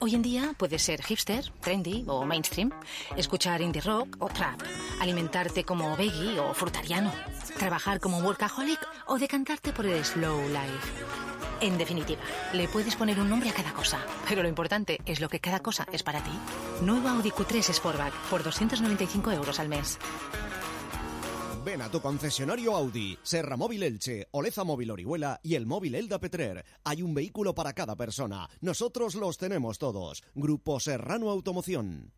Hoy en día puedes ser hipster, trendy o mainstream, escuchar indie rock o trap, alimentarte como veggie o frutariano, trabajar como workaholic o decantarte por el slow life. En definitiva, le puedes poner un nombre a cada cosa, pero lo importante es lo que cada cosa es para ti. Nuevo Audi Q3 Sportback por 295 euros al mes.
Ven a tu concesionario Audi, Serra Móvil Elche, Oleza Móvil Orihuela y el móvil Elda Petrer. Hay un vehículo para cada persona. Nosotros los tenemos todos. Grupo Serrano Automoción.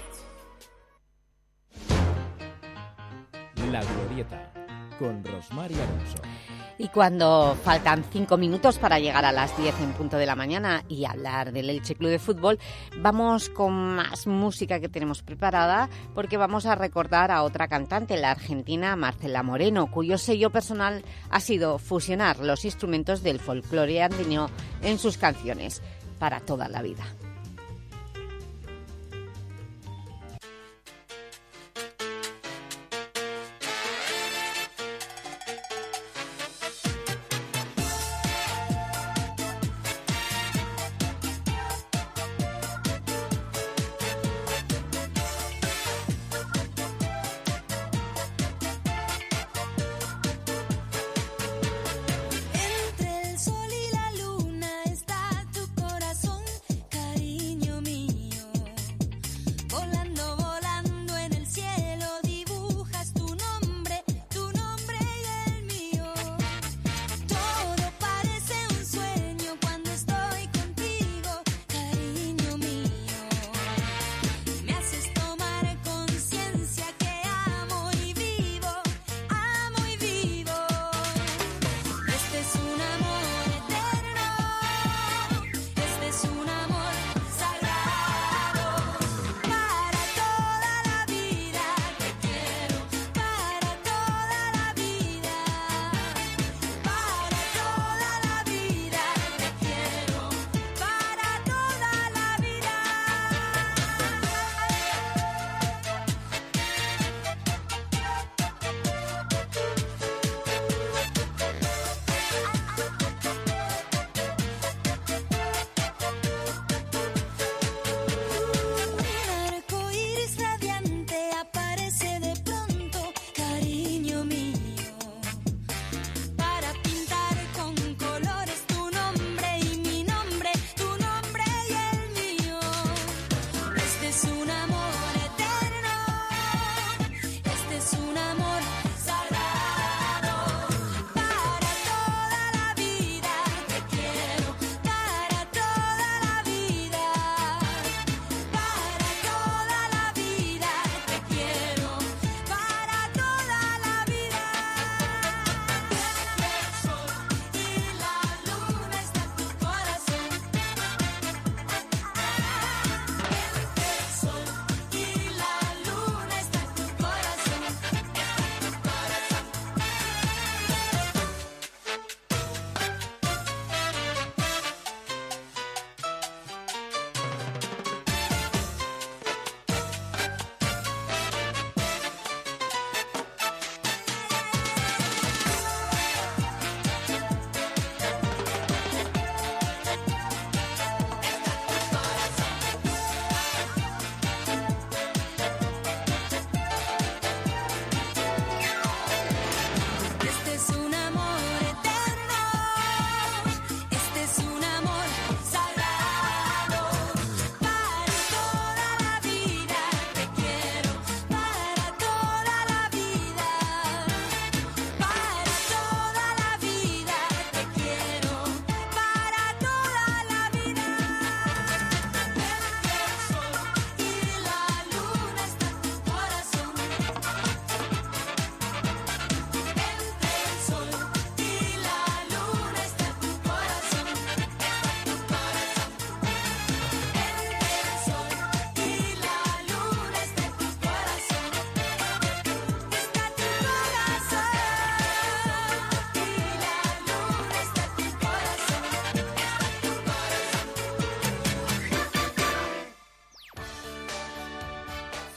La Glorieta, con Rosmar Alonso.
Y cuando faltan cinco minutos para llegar a las 10 en punto de la mañana y hablar del Elche Club de Fútbol, vamos con más música que tenemos preparada porque vamos a recordar a otra cantante, la argentina Marcela Moreno, cuyo sello personal ha sido fusionar los instrumentos del folclore andino en sus canciones para toda la vida.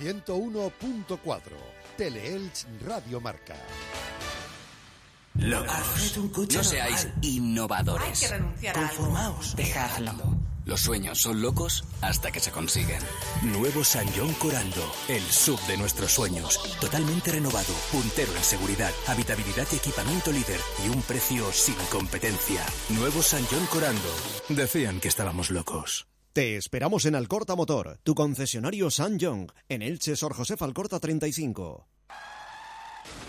101.4. Teleelch Radio Marca.
Locos. No seáis innovadores.
Hay que renunciar a algo.
Conformaos. Dejadlo. Los sueños son locos hasta que se consiguen.
Nuevo San John Corando, el sub de nuestros sueños. Totalmente renovado, puntero en seguridad, habitabilidad y equipamiento líder y un precio sin competencia. Nuevo San John Corando. Decían que estábamos locos.
Te esperamos en Alcorta Motor, tu concesionario San John, en Elche, Sor José Alcorta 35.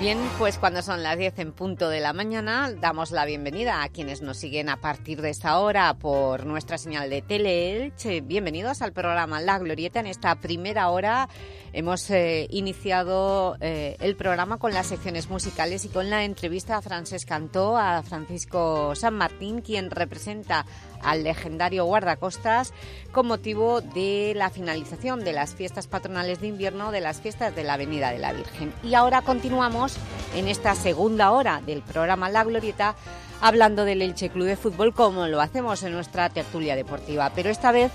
Bien, pues cuando son las 10 en punto de la mañana, damos la bienvenida a quienes nos siguen a partir de esta hora por nuestra señal de Teleelche. Bienvenidos al programa La Glorieta. En esta primera hora hemos eh, iniciado eh, el programa con las secciones musicales y con la entrevista a Francesc Cantó, a Francisco San Martín, quien representa al legendario guardacostas con motivo de la finalización de las fiestas patronales de invierno de las fiestas de la Avenida de la Virgen. Y ahora continuamos en esta segunda hora del programa La Glorieta hablando del Elche Club de Fútbol como lo hacemos en nuestra tertulia deportiva. Pero esta vez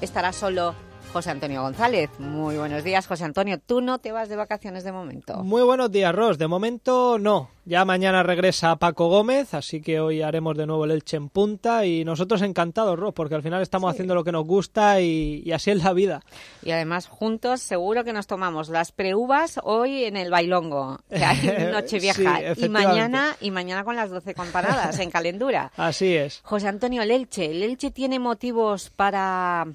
estará solo José Antonio González. Muy buenos días, José Antonio. Tú no te vas de vacaciones de momento.
Muy buenos días, Ros. De momento no. Ya mañana regresa Paco Gómez, así que hoy haremos de nuevo el Elche en punta y nosotros encantados, Ros, porque al final estamos haciendo lo que nos gusta y, y así es la vida.
Y además juntos seguro que nos tomamos las preuvas hoy en el Bailongo, que hay Nochevieja,
Sí,
y mañana y mañana con las 12 comparadas en Calendura.
Así es.
José Antonio, el Elche, ¿el Elche tiene motivos para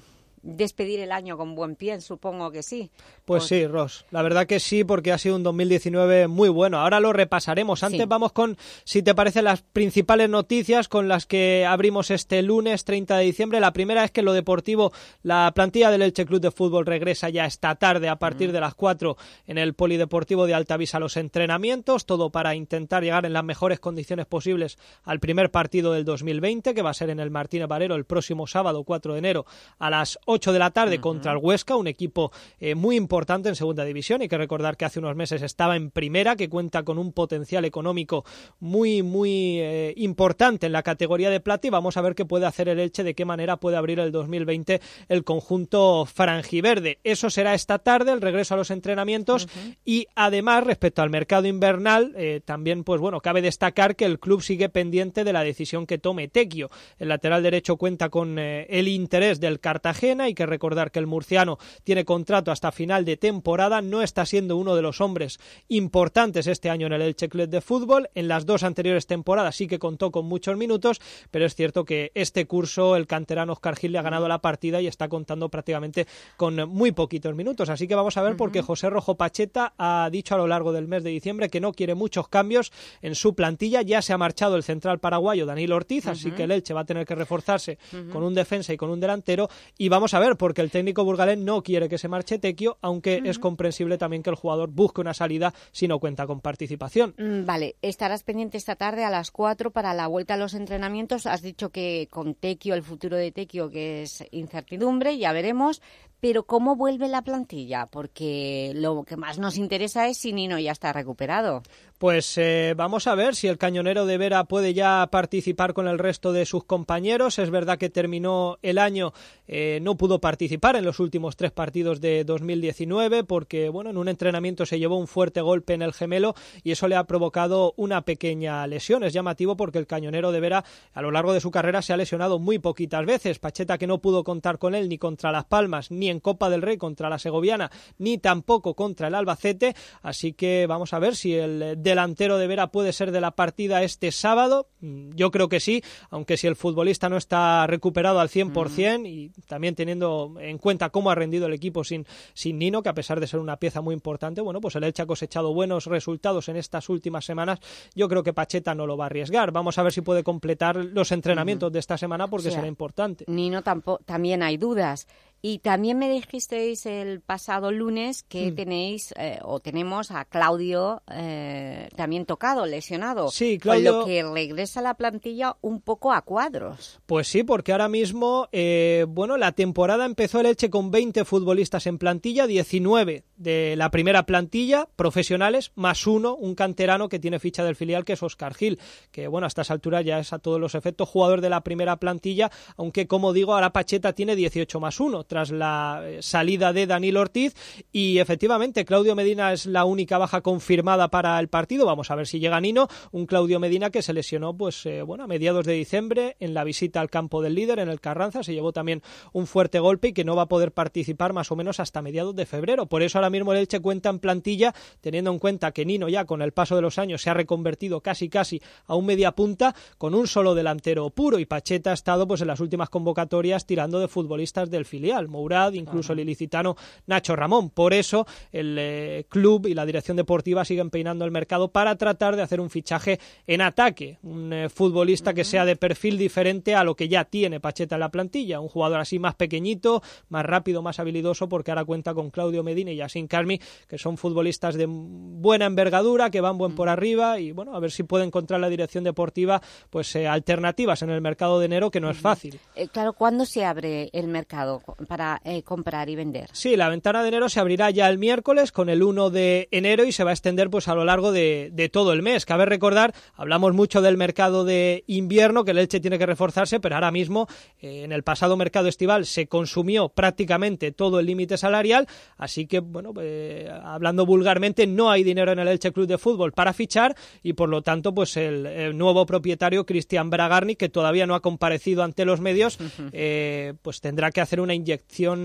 despedir el año con buen pie? Supongo que sí.
Pues sí, Ros. La verdad que sí, porque ha sido un 2019 muy bueno. Ahora lo repasaremos. Antes
Sí.
vamos con, si te parece, las principales noticias con las que abrimos este lunes 30 de diciembre. La primera es que lo deportivo, la plantilla del Elche Club de Fútbol regresa ya esta tarde a partir de las 4 en el Polideportivo de Altavisa a los entrenamientos. Todo para intentar llegar en las mejores condiciones posibles al primer partido del 2020, que va a ser en el Martínez Valero el próximo sábado 4 de enero a las 8 de la tarde contra el Huesca, un equipo eh, muy importante en segunda división. Hay que recordar que hace unos meses estaba en primera, que cuenta con un potencial económico muy, muy eh, importante en la categoría de plata y vamos a ver qué puede hacer el Elche, de qué manera puede abrir el 2020 el conjunto franjiverde. Eso será esta tarde, el regreso a los entrenamientos y además respecto al mercado invernal, eh, también pues bueno, cabe destacar que el club sigue pendiente de la decisión que tome Tequio. El lateral derecho cuenta con el interés del Cartagena, hay que recordar que el murciano tiene contrato hasta final de temporada, no está siendo uno de los hombres importantes este año en el Elche Club de Fútbol, en las dos anteriores temporadas sí que contó con muchos minutos, pero es cierto que este curso el canterano Oscar Gil le ha ganado la partida y está contando prácticamente con muy poquitos minutos, así que vamos a ver porque José Rojo Pacheta ha dicho a lo largo del mes de diciembre que no quiere muchos cambios en su plantilla, ya se ha marchado el central paraguayo Danilo Ortiz, así que el Elche va a tener que reforzarse con un defensa y con un delantero. Y vamos a ver porque el técnico burgalés no quiere que se marche Tequio, aunque es comprensible también que el jugador busque una salida si no cuenta con participación.
Mm, Vale, estarás pendiente esta tarde a las 4 para la vuelta a los entrenamientos. Has dicho que con Tequio, el futuro de Tequio, que es incertidumbre, ya veremos. Pero ¿cómo vuelve la plantilla? Porque lo que más nos interesa es si Nino ya está recuperado.
Pues eh, vamos a ver si el cañonero de Vera puede ya participar con el resto de sus compañeros. Es verdad que terminó el año, eh, no pudo participar en los últimos tres partidos de 2019 porque, bueno, en un entrenamiento se llevó un fuerte golpe en el gemelo y eso le ha provocado una pequeña lesión. Es llamativo porque el cañonero de Vera a lo largo de su carrera se ha lesionado muy poquitas veces. Pacheta que no pudo contar con él ni contra Las Palmas, ni en Copa del Rey contra la Segoviana, ni tampoco contra el Albacete. Así que vamos a ver si el delantero de Vera puede ser de la partida este sábado. Mm, Yo creo que sí, aunque si el futbolista no está recuperado al 100% y también teniendo en cuenta cómo ha rendido el equipo sin, sin Nino, que a pesar de ser una pieza muy importante, bueno, pues el Elche ha cosechado buenos resultados en estas últimas semanas. Yo creo que Pacheta no lo va a arriesgar. Vamos a ver si puede completar los entrenamientos de esta semana porque
O sea,
será importante.
Nino tampoco, también hay dudas. Y también me dijisteis el pasado lunes que
Mm.
tenéis eh, o tenemos a Claudio eh, también tocado, lesionado.
Sí,
Con
Claudio-
lo que regresa la plantilla un poco a cuadros.
Pues sí, porque ahora mismo, eh, bueno, la temporada empezó el Elche con 20 futbolistas en plantilla, 19 de la primera plantilla, profesionales, más uno, un canterano que tiene ficha del filial, que es Oscar Gil, que bueno, a estas alturas ya es a todos los efectos jugador de la primera plantilla, aunque como digo, ahora Pacheta tiene 18 más uno, tras la eh, salida de Danilo Ortiz, y efectivamente Claudio Medina es la única baja confirmada para el partido, vamos a ver si llega Nino, un Claudio Medina que se lesionó, pues eh, bueno, a mediados de diciembre en la visita al campo del líder en el Carranza, se llevó también un fuerte golpe y que no va a poder participar más o menos hasta mediados de febrero. Por eso ahora mismo el Elche cuenta en plantilla, teniendo en cuenta que Nino ya con el paso de los años se ha reconvertido casi casi a un media punta con un solo delantero puro. Y Pacheta ha estado pues en las últimas convocatorias tirando de futbolistas del filial, Mourad, incluso el ilicitano Nacho Ramón. Por eso el eh, club y la dirección deportiva siguen peinando el mercado para tratar de hacer un fichaje en ataque, un eh, futbolista que sea de perfil diferente a lo que ya tiene Pacheta en la plantilla, un jugador así más pequeñito, más rápido, más habilidoso, porque ahora cuenta con Claudio Medina y Yasin Carmi, que son futbolistas de buena envergadura, que van buen por arriba. Y bueno, a ver si puede encontrar la dirección deportiva pues eh, alternativas en el mercado de enero, que no es fácil.
Eh, claro, ¿cuándo se abre el mercado para eh, comprar y vender?
Sí, la ventana de enero se abrirá ya el miércoles con el 1 de enero y se va a extender pues a lo largo de, de todo el mes. Cabe recordar, hablamos mucho del mercado de invierno, que el Elche tiene que reforzarse, pero ahora mismo eh, en el pasado mercado estival se consumió prácticamente todo el límite salarial, así que, bueno, eh, hablando vulgarmente, no hay dinero en el Elche Club de Fútbol para fichar y por lo tanto, pues el, el nuevo propietario, Cristian Bragarni, que todavía no ha comparecido ante los medios, eh, pues tendrá que hacer una inyección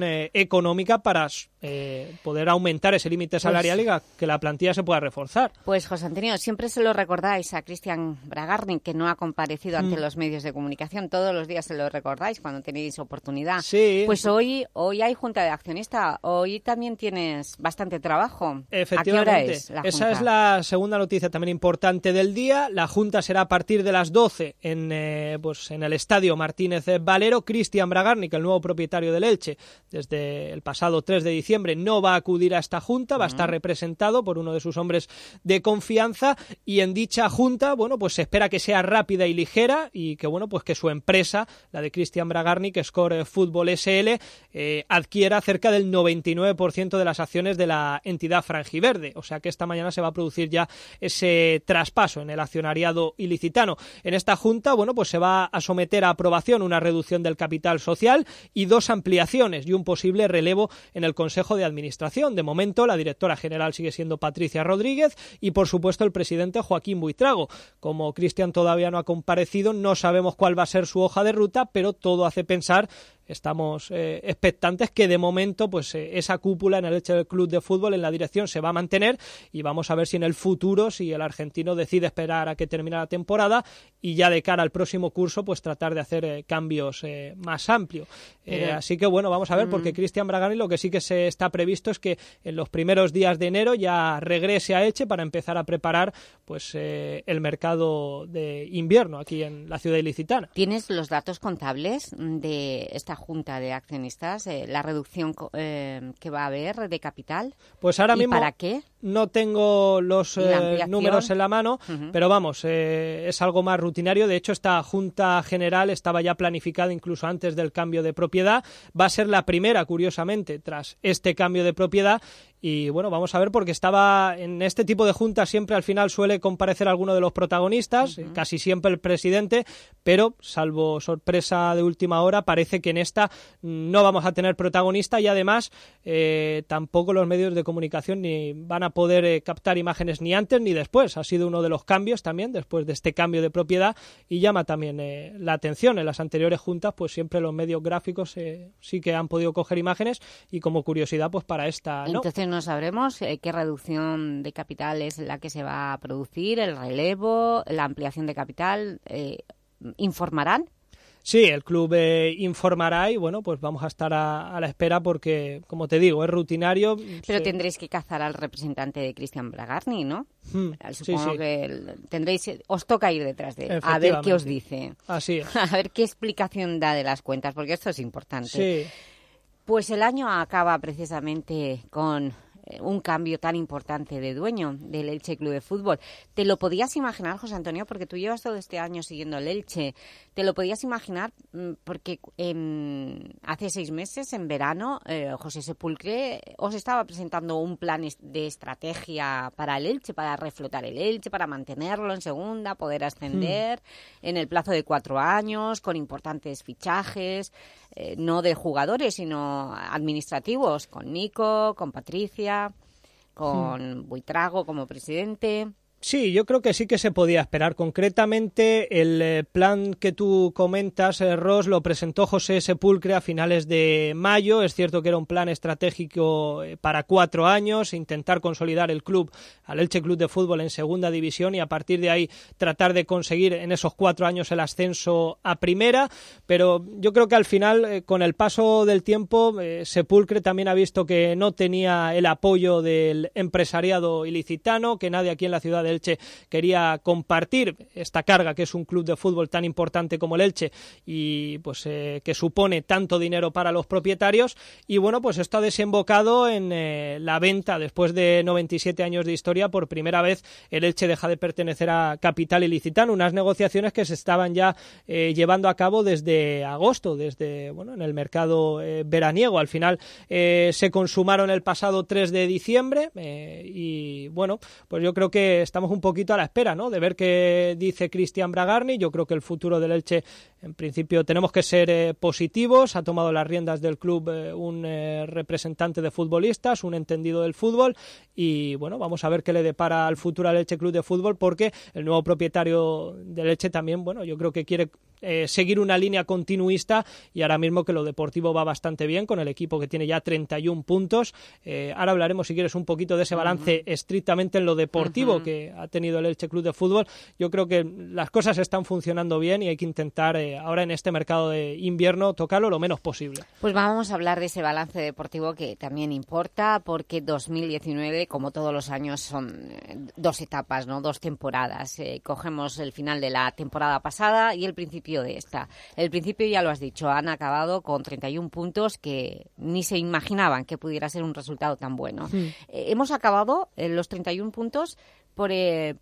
eh, económica para eh, poder aumentar ese límite salarial y a- que la plantilla se pueda reforzar.
Pues José Antonio, siempre se lo recordáis a Cristian Bragarni, que no ha comparecido ante
Mm.
los medios de comunicación.Dos los días se lo recordáis cuando tenéis oportunidad.
Sí.
Pues hoy, hoy hay junta de accionista. Hoy también tienes bastante trabajo. ¿A qué
Efectivamente.
hora es la
Esa es la segunda noticia también importante del día. La Junta será a partir de las 12 en, eh, pues en el Estadio Martínez Valero. Cristian Bragarni, que el nuevo propietario del Elche, desde el pasado 3 de diciembre, no va a acudir a esta Junta, va a estar representado por uno de sus hombres de confianza y en dicha Junta, bueno, pues se espera que sea rápida y ligera y que, bueno, pues que su empresa, la de Cristian Bragarni, que es Core Fútbol SL, eh, adquiera cerca del 99% de las acciones de la entidad franjiverde. O sea que esta mañana se va a producir ya ese traspaso en el accionariado ilicitano. En esta junta, bueno, pues se va a someter a aprobación una reducción del capital social y dos ampliaciones y un posible relevo en el Consejo de Administración. De momento, la directora general sigue siendo Patricia Rodríguez y, por supuesto, el presidente Joaquín Buitrago. Como Cristian todavía no ha comparecido, no sabemos cuál va a ser su hoja de ruta, pero todo hace pensar estamos eh, expectantes que de momento pues eh, esa cúpula en el hecho del club de fútbol en la dirección se va a mantener y vamos a ver si en el futuro si el argentino decide esperar a que termine la temporada y ya de cara al próximo curso pues tratar de hacer eh, cambios eh, más amplios Eh, así que bueno vamos a ver porque
Mm.
Cristian Bragani lo que sí que se está previsto es que en los primeros días de enero ya regrese a Eche para empezar a preparar pues el mercado de invierno aquí en la ciudad ilicitana
¿Tienes los datos contables de esta junta de accionistas, eh, la reducción eh, que va a haber de capital?
Pues ahora
¿Y
mismo
para qué?
no tengo los
¿Y la
eh, números en la mano, pero vamos, es algo más rutinario. De hecho, esta Junta General estaba ya planificada incluso antes del cambio de propiedad. Va a ser la primera, curiosamente, tras este cambio de propiedad. Y bueno, vamos a ver porque estaba en este tipo de juntas siempre al final suele comparecer alguno de los protagonistas, casi siempre el presidente, pero salvo sorpresa de última hora, parece que en esta no vamos a tener protagonista y además eh, tampoco los medios de comunicación ni van a poder eh, captar imágenes ni antes ni después. Ha sido uno de los cambios también después de este cambio de propiedad y llama también eh, la atención. En las anteriores juntas, pues siempre los medios gráficos eh, sí que han podido coger imágenes y como curiosidad, pues para esta no.
Entonces no sabremos eh, qué reducción de capital es la que se va a producir, el relevo, la ampliación de capital. eh, ¿Informarán?
Sí, el club eh, informará y bueno, pues vamos a estar a, a la espera porque, como te digo, es rutinario.
Pero tendréis que cazar al representante de Cristian Bragarni, ¿no?
Hmm, sí,
Supongo
sí.
que tendréis, os toca ir detrás de él, a ver qué os dice.
Así es.
A ver qué explicación da de las cuentas, porque esto es importante.
Sí.
Pues el año acaba precisamente con un cambio tan importante de dueño del Elche Club de Fútbol. ¿Te lo podías imaginar, José Antonio? Porque tú llevas todo este año siguiendo el Elche. ¿Te lo podías imaginar? Mm, Porque en- hace seis meses, en verano, eh, José Sepulcre os estaba presentando un plan de estrategia para el Elche, para reflotar el Elche, para mantenerlo en segunda, poder ascender en el plazo de cuatro años, con importantes fichajes, eh, no de jugadores, sino administrativos, con Nico, con Patricia, con Buitrago como presidente.
Sí, yo creo que sí que se podía esperar. Concretamente, el eh, plan que tú comentas, eh, Ross, lo presentó José Sepulcre a finales de mayo. Es cierto que era un plan estratégico eh, para cuatro años, intentar consolidar el club, al Elche Club de Fútbol en segunda división y a partir de ahí tratar de conseguir en esos cuatro años el ascenso a primera. Pero yo creo que al final, con el paso del tiempo, Sepulcre también ha visto que no tenía el apoyo del empresariado ilicitano, que nadie aquí en la ciudad de Elche quería compartir esta carga que es un club de fútbol tan importante como el Elche y pues eh, que supone tanto dinero para los propietarios. Y bueno pues esto ha desembocado en eh, la venta después de 97 años de historia por primera vez el Elche deja de pertenecer a Capital Ilicitano unas negociaciones que se estaban ya eh, llevando a cabo desde agosto desde bueno en el mercado eh, veraniego. Al final se consumaron el pasado 3 de diciembre y bueno pues yo creo que estamos un poquito a la espera, ¿no? De ver qué dice Cristian Bragarni. Yo creo que el futuro del Elche, en principio, tenemos que ser eh, positivos. Ha tomado las riendas del club eh, un eh, representante de futbolistas, un entendido del fútbol. Y bueno, vamos a ver qué le depara al futuro al Elche Club de Fútbol, porque el nuevo propietario del Elche también, bueno, yo creo que quiere eh, seguir una línea continuista y ahora mismo que lo deportivo va bastante bien con el equipo que tiene ya 31 puntos. Eh, ahora hablaremos, si quieres, un poquito de ese balance estrictamente en lo deportivo que ha tenido el Elche Club de Fútbol. Yo creo que las cosas están funcionando bien y hay que intentar eh, ahora en este mercado de invierno tocarlo lo menos posible.
Pues vamos a hablar de ese balance deportivo que también importa porque 2019, como todos los años, son dos etapas, no dos temporadas. Cogemos el final de la temporada pasada y el principio de esta. El principio ya lo has dicho, han acabado con 31 puntos que ni se imaginaban que pudiera ser un resultado tan bueno. Eh, hemos acabado en los 31 puntos por... eh,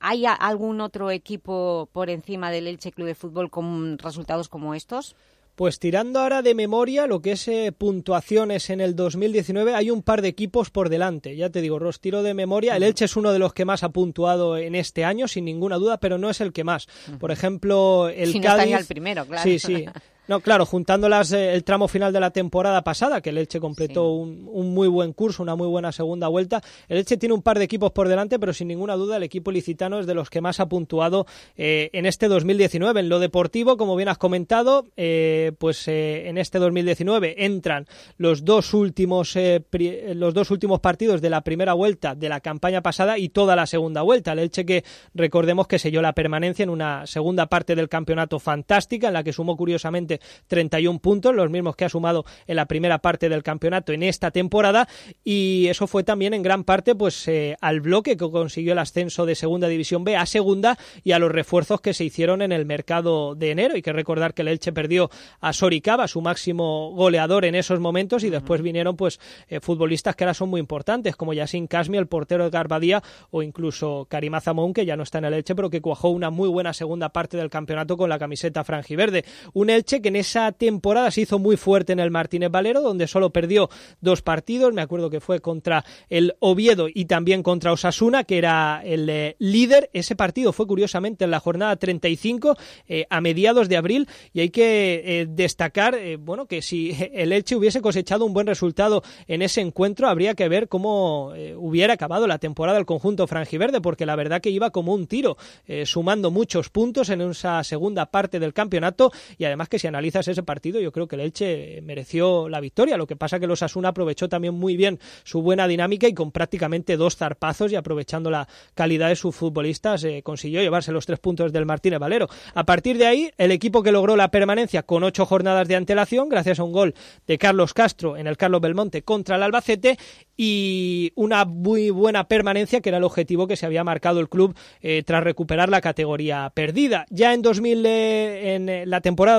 ¿Hay algún otro equipo por encima del Elche Club de Fútbol con resultados como estos?
Pues tirando ahora de memoria lo que es eh, puntuaciones en el 2019, hay un par de equipos por delante. Ya te digo, Ros, tiro de memoria. El Elche es uno de los que más ha puntuado en este año, sin ninguna duda, pero no es el que más. Por ejemplo, el
Si no
Cádiz...
estaría el primero, claro.
Sí, sí. No, claro, juntándolas eh, el tramo final de la temporada pasada, que el Elche completó un, un muy buen curso, una muy buena segunda vuelta. El Elche tiene un par de equipos por delante, pero sin ninguna duda el equipo licitano es de los que más ha puntuado eh, en este 2019. En lo deportivo, como bien has comentado, eh, pues eh, en este 2019 entran los dos últimos pri- los dos últimos partidos de la primera vuelta de la campaña pasada y toda la segunda vuelta. El Elche que recordemos que selló la permanencia en una segunda parte del campeonato fantástica en la que sumó curiosamente Elche 31 puntos, los mismos que ha sumado en la primera parte del campeonato en esta temporada y eso fue también en gran parte pues eh, al bloque que consiguió el ascenso de Segunda División B a Segunda y a los refuerzos que se hicieron en el mercado de enero. Hay que recordar que el Elche perdió a Soricaba, su máximo goleador en esos momentos y después vinieron pues eh, futbolistas que ahora son muy importantes como Yassin Casmi, el portero de Garbadía o incluso Karim Azamón que ya no está en el Elche pero que cuajó una muy buena segunda parte del campeonato con la camiseta franjiverde. Un Elche que en esa temporada se hizo muy fuerte en el Martínez Valero donde solo perdió dos partidos, me acuerdo que fue contra el Oviedo y también contra Osasuna que era el eh, líder. Ese partido fue curiosamente en la jornada 35 eh, a mediados de abril. Y hay que eh, destacar bueno que si el Elche hubiese cosechado un buen resultado en ese encuentro habría que ver cómo hubiera acabado la temporada el conjunto franjiverde porque la verdad que iba como un tiro sumando muchos puntos en esa segunda parte del campeonato. Y además que si analizas ese partido yo creo que el Elche mereció la victoria lo que pasa que los Asuna aprovechó también muy bien su buena dinámica y con prácticamente dos zarpazos y aprovechando la calidad de sus futbolistas eh, consiguió llevarse los tres puntos del Martínez Valero a partir de ahí el equipo que logró la permanencia con ocho jornadas de antelación gracias a un gol de Carlos Castro en el Carlos Belmonte contra el Albacete y una muy buena permanencia que era el objetivo que se había marcado el club eh, tras recuperar la categoría perdida. Ya en 2000 eh, en eh, la temporada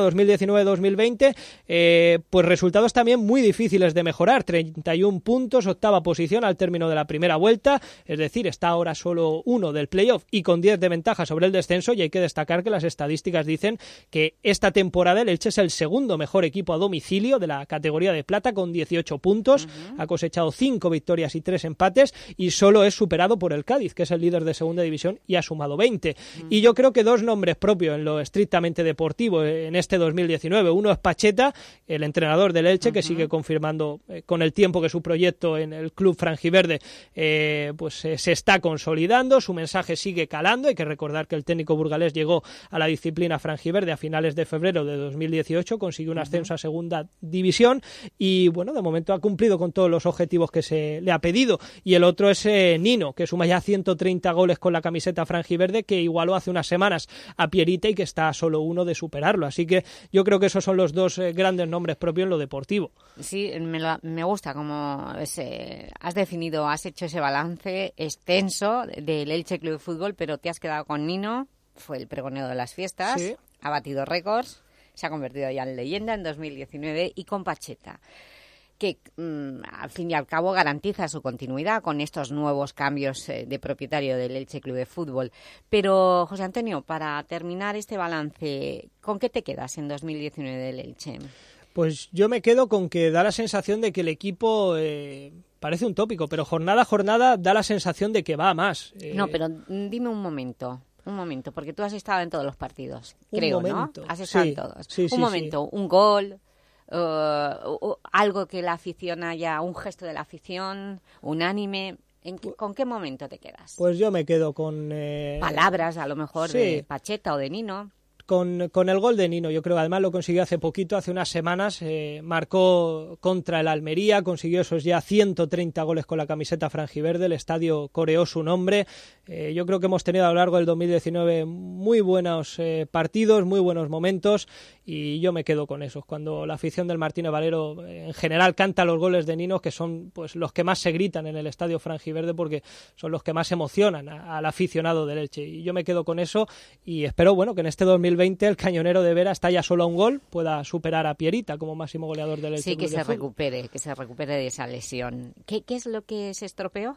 2019-2020 eh, pues resultados también muy difíciles de mejorar, 31 puntos, octava posición al término de la primera vuelta, es decir, está ahora solo uno del playoff y con 10 de ventaja sobre el descenso. Y hay que destacar que las estadísticas dicen que esta temporada el Elche es el segundo mejor equipo a domicilio de la categoría de plata con 18 puntos, ha cosechado 5 victorias y 3 empates y solo es superado por el Cádiz, que es el líder de segunda división y ha sumado 20. Y yo creo que dos nombres propios en lo estrictamente deportivo en este 2019. Uno es Pacheta, el entrenador del Elche, que sigue confirmando eh, con el tiempo que su proyecto en el club franjiverde eh, pues eh, se está consolidando, su mensaje sigue calando. Hay que recordar que el técnico burgalés llegó a la disciplina franjiverde a finales de febrero de 2018, consiguió un ascenso a segunda división y bueno, de momento ha cumplido con todos los objetivos que se le ha pedido. Y el otro es Nino, que suma ya 130 goles con la camiseta franjiverde, que igualó hace unas semanas a Pierita y que está a solo uno de superarlo. Así que yo creo que esos son los dos eh, grandes nombres propios en lo deportivo.
Sí, me, lo- me gusta como ese- has definido, has hecho ese balance extenso del Elche Club de Fútbol, pero te has quedado con Nino, fue el pregonero de las fiestas,
Sí.
ha batido récords, se ha convertido ya en leyenda en 2019 y con Pacheta que mm, al fin y al cabo garantiza su continuidad con estos nuevos cambios eh, de propietario del Elche Club de Fútbol. Pero, José Antonio, para terminar este balance, ¿con qué te quedas en 2019 del Elche?
Pues yo me quedo con que da la sensación de que el equipo eh, parece un tópico, pero jornada a jornada da la sensación de que va a más. Eh,
No, pero dime un momento, un momento, porque tú has estado en todos los partidos,
Un
creo,
momento,
¿no? Has estado
sí,
en todos.
sí,
un
sí,
momento, un gol, eh, algo que la afición haya, un gesto de la afición, unánime. ¿En qué- ¿Con qué momento te quedas?
Pues yo me quedo con... eh,
Palabras, a lo mejor,
sí.
de Pacheta o de Nino.
con, con el gol de Nino, yo creo que además lo consiguió hace poquito, hace unas semanas, eh, marcó contra el Almería, consiguió esos ya 130 goles con la camiseta franjiverde, el estadio coreó su nombre. Eh, yo creo que hemos tenido a lo largo del 2019 muy buenos eh, partidos, muy buenos momentos y yo me quedo con esos. Cuando la afición del Martínez Valero eh, en general canta los goles de Nino, que son pues los que más se gritan en el estadio franjiverde porque son los que más emocionan a- al aficionado del Elche. Y yo me quedo con eso y espero bueno que en este 2020 el cañonero de Vera está ya solo a un gol, pueda superar a Pierita como máximo goleador del Elche.
Sí, que se recupere, que se recupere de esa lesión. ¿Qué, qué es lo que se estropeó?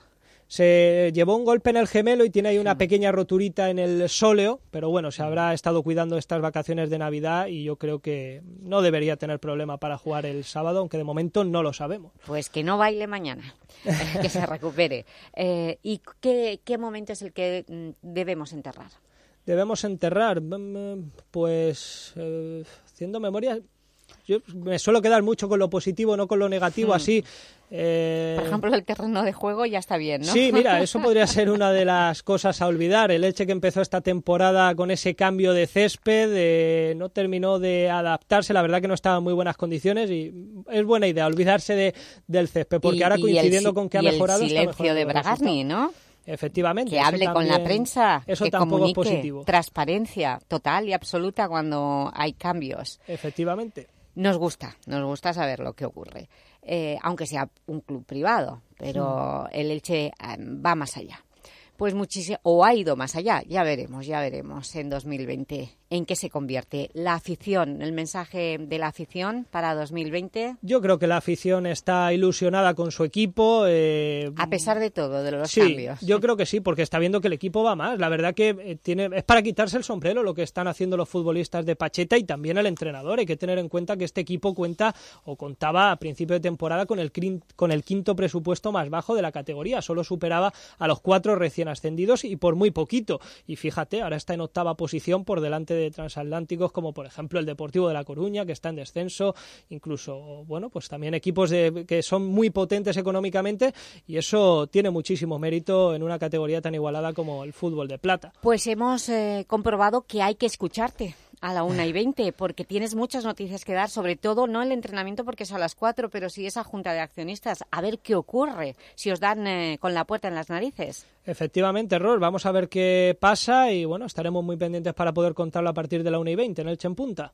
Se llevó un golpe en el gemelo y tiene ahí una pequeña roturita en el sóleo, pero bueno, se habrá estado cuidando estas vacaciones de Navidad y yo creo que no debería tener problema para jugar el sábado, aunque de momento no lo sabemos.
Pues que no baile mañana, que se recupere. Eh, ¿Y qué, qué momento es el que mm, debemos enterrar?
Debemos enterrar, mm, pues, eh, haciendo memoria, yo me suelo quedar mucho con lo positivo, no con lo negativo,
Hmm.
así. eh,
Por ejemplo, el terreno de juego ya está bien, ¿no?
Sí, mira, eso podría ser una de las cosas a olvidar. El Elche que empezó esta temporada con ese cambio de césped, eh, no terminó de adaptarse, la verdad que no estaba en muy buenas condiciones y es buena idea olvidarse de, del césped, porque
Y-
ahora
y el
coincidiendo con que ha
y el
mejorado... está
silencio de
el.
Bragarni, ¿no?
Efectivamente.
Que hable con la prensa,
Eso
que
tampoco es positivo.
Transparencia total y absoluta cuando hay cambios.
Efectivamente.
Nos gusta, nos gusta saber lo que ocurre, eh, aunque sea un club privado, pero el Elche eh, va más allá. Pues muchísimo, o ha ido más allá, ya veremos, ya veremos en 2020 en qué se convierte la afición, el mensaje de la afición para 2020,
Yo creo que la afición está ilusionada con su equipo. eh,
a pesar de todo, de los
sí,
cambios.
yo creo que sí, porque está viendo que el equipo va más. La verdad que eh, tiene es para quitarse el sombrero lo que están haciendo los futbolistas de Pacheta y también el entrenador. Hay que tener en cuenta que este equipo cuenta o contaba a principio de temporada con el, con el quinto presupuesto más bajo de la categoría. Solo superaba a los cuatro recién ascendidos y por muy poquito. Y fíjate, ahora está en octava posición por delante de transatlánticos como por ejemplo el Deportivo de La Coruña, que está en descenso, incluso, bueno, pues también equipos de, que son muy potentes económicamente y eso tiene muchísimo mérito en una categoría tan igualada como el fútbol de plata.
Pues hemos eh, comprobado que hay que escucharte a la una y 20, porque tienes muchas noticias que dar, sobre todo no el entrenamiento porque es a las 4, pero sí esa junta de accionistas, a ver qué ocurre, si os dan eh, con la puerta en las narices.
Efectivamente, Rol, vamos a ver qué pasa y bueno, estaremos muy pendientes para poder contarlo a partir de la una y 20 en el en Punta.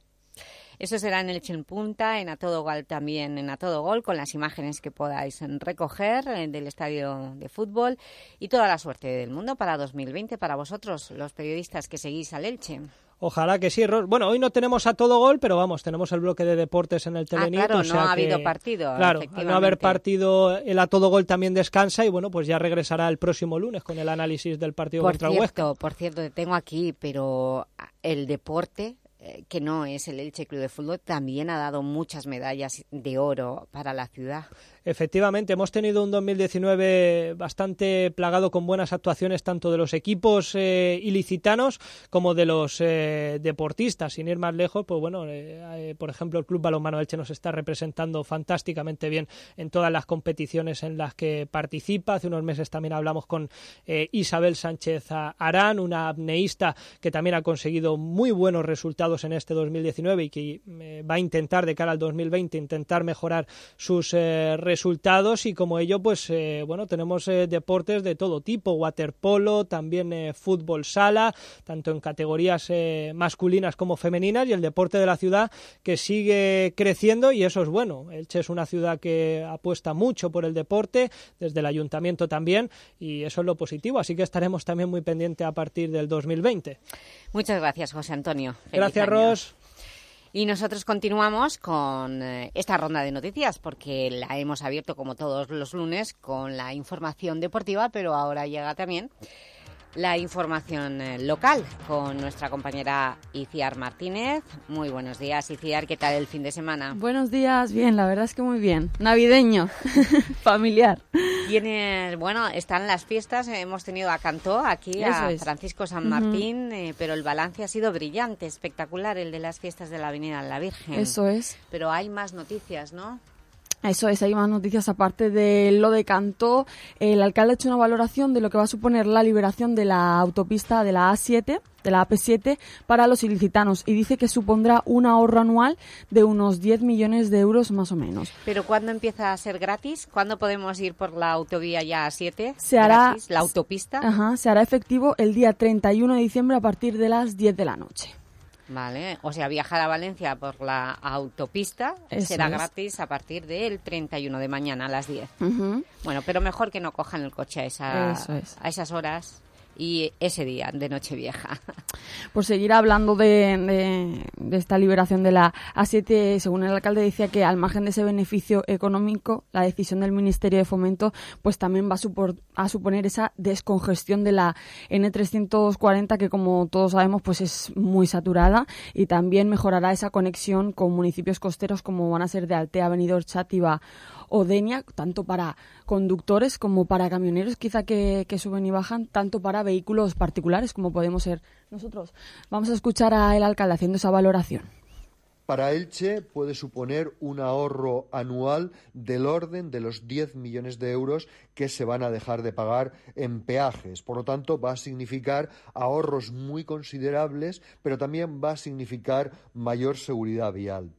Eso será en el en Punta, en A Todo Gol también, en A Todo Gol, con las imágenes que podáis eh, recoger eh, del estadio de fútbol y toda la suerte del mundo para 2020 para vosotros, los periodistas que seguís al Elche.
Ojalá que sí, Ros. Bueno, hoy no tenemos a todo gol, pero vamos, tenemos el bloque de deportes en el Telenit.
Ah, claro,
o
no
sea
ha
que-
habido partido,
Claro, al no haber partido, el a todo gol también descansa y bueno, pues ya regresará el próximo lunes con el análisis del partido
Por
contra el Huesca.
cierto, por cierto, te tengo aquí, pero el deporte, eh, que no es el Elche Club de Fútbol, también ha dado muchas medallas de oro para la ciudad.
Efectivamente, hemos tenido un 2019 bastante plagado con buenas actuaciones tanto de los equipos eh, ilicitanos como de los eh, deportistas. Sin ir más lejos, pues bueno, eh, eh, por ejemplo, el Club Balonmano Elche nos está representando fantásticamente bien en todas las competiciones en las que participa. Hace unos meses también hablamos con Isabel Sánchez Arán, una apneísta que también ha conseguido muy buenos resultados en este 2019 y que va a intentar de cara al 2020 intentar mejorar sus eh, resultados y como ello pues eh, bueno tenemos eh, deportes de todo tipo waterpolo también eh, fútbol sala tanto en categorías eh, masculinas como femeninas y el deporte de la ciudad que sigue creciendo y eso es bueno Elche es una ciudad que apuesta mucho por el deporte desde el ayuntamiento también y eso es lo positivo así que estaremos también muy pendientes a partir del 2020
Muchas gracias, José Antonio. Feliz
gracias
año.
Ros
Y nosotros continuamos con eh, esta ronda de noticias, porque la hemos abierto como todos los lunes con la información deportiva, pero ahora llega también la información eh, local con nuestra compañera Iciar Martínez. Muy buenos días, Iciar. ¿Qué tal el fin de semana?
Buenos días, bien, la verdad es que muy bien. Navideño, familiar.
Bueno, están las fiestas, hemos tenido a Cantó aquí,
Eso
a
es.
Francisco San. Martín, eh, pero el balance ha sido brillante, espectacular, el de las fiestas de la Avenida de la Virgen.
Eso es.
Pero hay más noticias, ¿no?
Eso es, hay más noticias aparte de lo de Cantó. El alcalde ha hecho una valoración de lo que va a suponer la liberación de la autopista de la A7, de la AP7, para los ilicitanos y dice que supondrá un ahorro anual de unos 10 millones de euros más o menos.
Pero ¿cuándo empieza a ser gratis? ¿Cuándo podemos ir por la autovía ya a 7?
Se hará,
la autopista.
Ajá, se hará efectivo el día 31 de diciembre a partir de las 10 de la noche.
Vale, o sea, viajar a Valencia por la autopista
Eso
será
es.
gratis a partir del 31 de mañana a las 10.
Ujú.
Bueno, pero mejor que no cojan el coche a, esa-
Eso es.
a esas horas y ese día de Nochevieja.
por seguir hablando de, de- esta liberación de la A7, según el alcalde decía que al margen de ese beneficio económico, la decisión del Ministerio de Fomento pues también va a, supor- a suponer esa descongestión de la N340 que como todos sabemos pues es muy saturada y también mejorará esa conexión con municipios costeros como van a ser de Altea, Benidorm, Chátiva o tanto para conductores como para camioneros quizá que, que suben y bajan, tanto para vehículos particulares como podemos ser nosotros. Vamos a escuchar al alcalde haciendo esa valoración.
Para Elche puede suponer un ahorro anual del orden de los 10 millones de euros que se van a dejar de pagar en peajes. Por lo tanto, va a significar ahorros muy considerables, pero también va a significar mayor seguridad vial.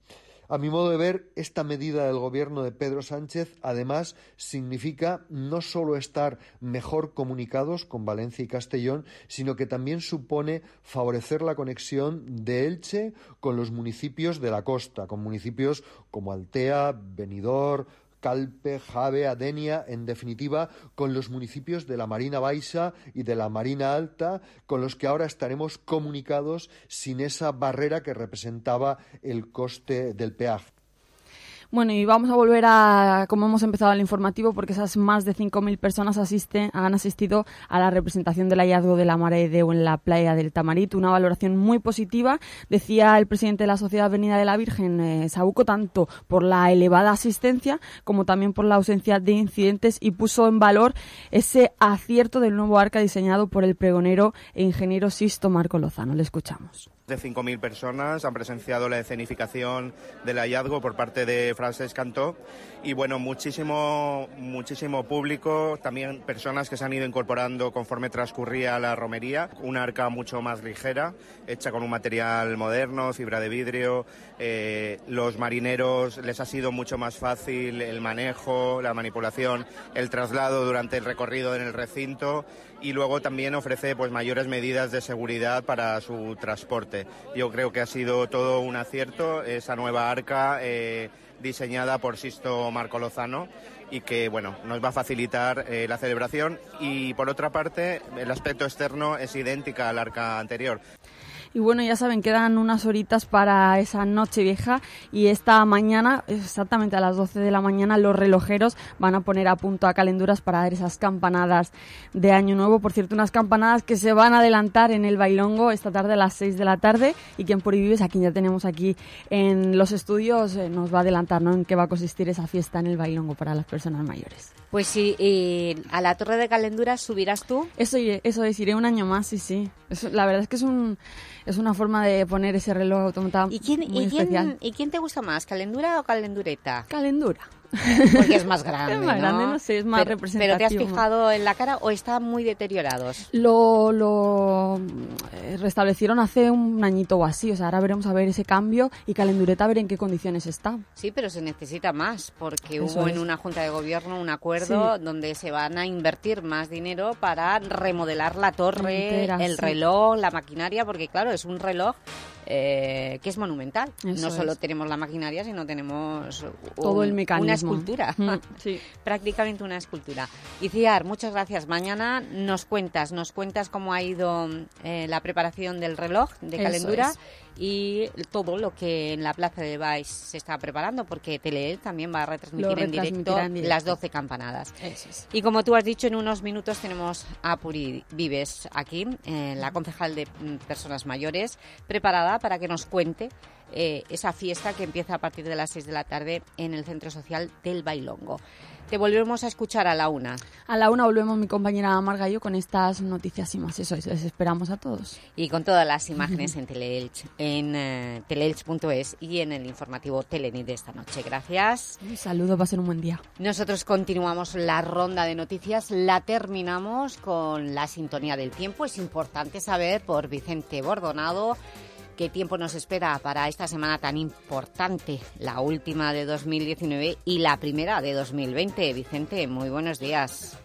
A mi modo de ver, esta medida del gobierno de Pedro Sánchez además significa no solo estar mejor comunicados con Valencia y Castellón, sino que también supone favorecer la conexión de Elche con los municipios de la costa, con municipios como Altea, Benidorm, Calpe, Jave, Adenia, en definitiva, con los municipios de la Marina Baixa y de la Marina Alta, con los que ahora estaremos comunicados sin esa barrera que representaba el coste del peaje.
Bueno, y vamos a volver a como hemos empezado el informativo, porque esas más de 5.000 personas asisten, han asistido a la representación del hallazgo de la Mare de Deu en la playa del Tamarit. Una valoración muy positiva, decía el presidente de la Sociedad Avenida de la Virgen, eh, Sabuco, tanto por la elevada asistencia como también por la ausencia de incidentes y puso en valor ese acierto del nuevo arca diseñado por el pregonero e ingeniero Sisto Marco Lozano. Le escuchamos
de 5.000 personas han presenciado la escenificación del hallazgo por parte de Frances Cantó. Y bueno, muchísimo, muchísimo público, también personas que se han ido incorporando conforme transcurría la romería, una arca mucho más ligera, hecha con un material moderno, fibra de vidrio, eh, los marineros les ha sido mucho más fácil el manejo, la manipulación, el traslado durante el recorrido en el recinto y luego también ofrece pues mayores medidas de seguridad para su transporte. Yo creo que ha sido todo un acierto esa nueva arca eh, diseñada por Sisto Marco Lozano y que bueno nos va a facilitar eh, la celebración y por otra parte el aspecto externo es idéntica al arca anterior.
Y bueno, ya saben, quedan unas horitas para esa noche vieja y esta mañana, exactamente a las 12 de la mañana, los relojeros van a poner a punto a calenduras para dar esas campanadas de Año Nuevo. Por cierto, unas campanadas que se van a adelantar en el Bailongo esta tarde a las 6 de la tarde y quien por vives, a quien ya tenemos aquí en los estudios, eh, nos va a adelantar ¿no? en qué va a consistir esa fiesta en el Bailongo para las personas mayores.
Pues sí, y a la torre de calenduras subirás tú.
Eso, eso es, iré un año más, sí, sí. la verdad es que es un es una forma de poner ese reloj automatizado
¿Y quién,
muy
y quién,
especial.
¿Y quién te gusta más, calendura o calendureta?
Calendura.
Porque es más grande,
Es más
¿no?
grande, no sé, es más
pero, ¿Pero te has
representativo.
fijado en la cara o están muy deteriorados?
Lo, lo eh, restablecieron hace un añito o así, o sea, ahora veremos a ver ese cambio y Calendureta a ver en qué condiciones está.
Sí, pero se necesita más, porque
Eso
hubo
es.
en una Junta de Gobierno un acuerdo
Sí.
donde se van a invertir más dinero para remodelar la torre,
Entera,
el
sí.
reloj, la maquinaria, porque claro, es un reloj eh, que es monumental.
Eso
no solo
es.
tenemos la maquinaria, sino tenemos
Todo el mecanismo.
una escultura.
Mm, sí.
Prácticamente una escultura. Y Ciar, muchas gracias. Mañana nos cuentas, nos cuentas cómo ha ido eh, la preparación del reloj de
Eso
Calendura
es.
Y todo lo que en la Plaza de Baix se está preparando, porque Teleel también va a retransmitir, en, directo
retransmitirá en directo.
las 12 campanadas.
Eso es.
Y como tú has dicho, en unos minutos tenemos a Puri Vives aquí, eh, la concejal de mm, Personas Mayores, preparada para que nos cuente eh, esa fiesta que empieza a partir de las 6 de la tarde en el Centro Social del Bailongo. Te volvemos a escuchar a la una.
A la una volvemos mi compañera Margallo con estas noticias y más. Eso es, les esperamos a todos.
Y con todas las imágenes en Teleelch, en eh, teleelch.es y en el informativo Teleni de esta noche. Gracias.
Un saludo, va a ser un buen día.
Nosotros continuamos la ronda de noticias, la terminamos con la sintonía del tiempo. Es importante saber por Vicente Bordonado qué tiempo nos espera para esta semana tan importante, la última de 2019 y la primera de 2020. Vicente, muy buenos días.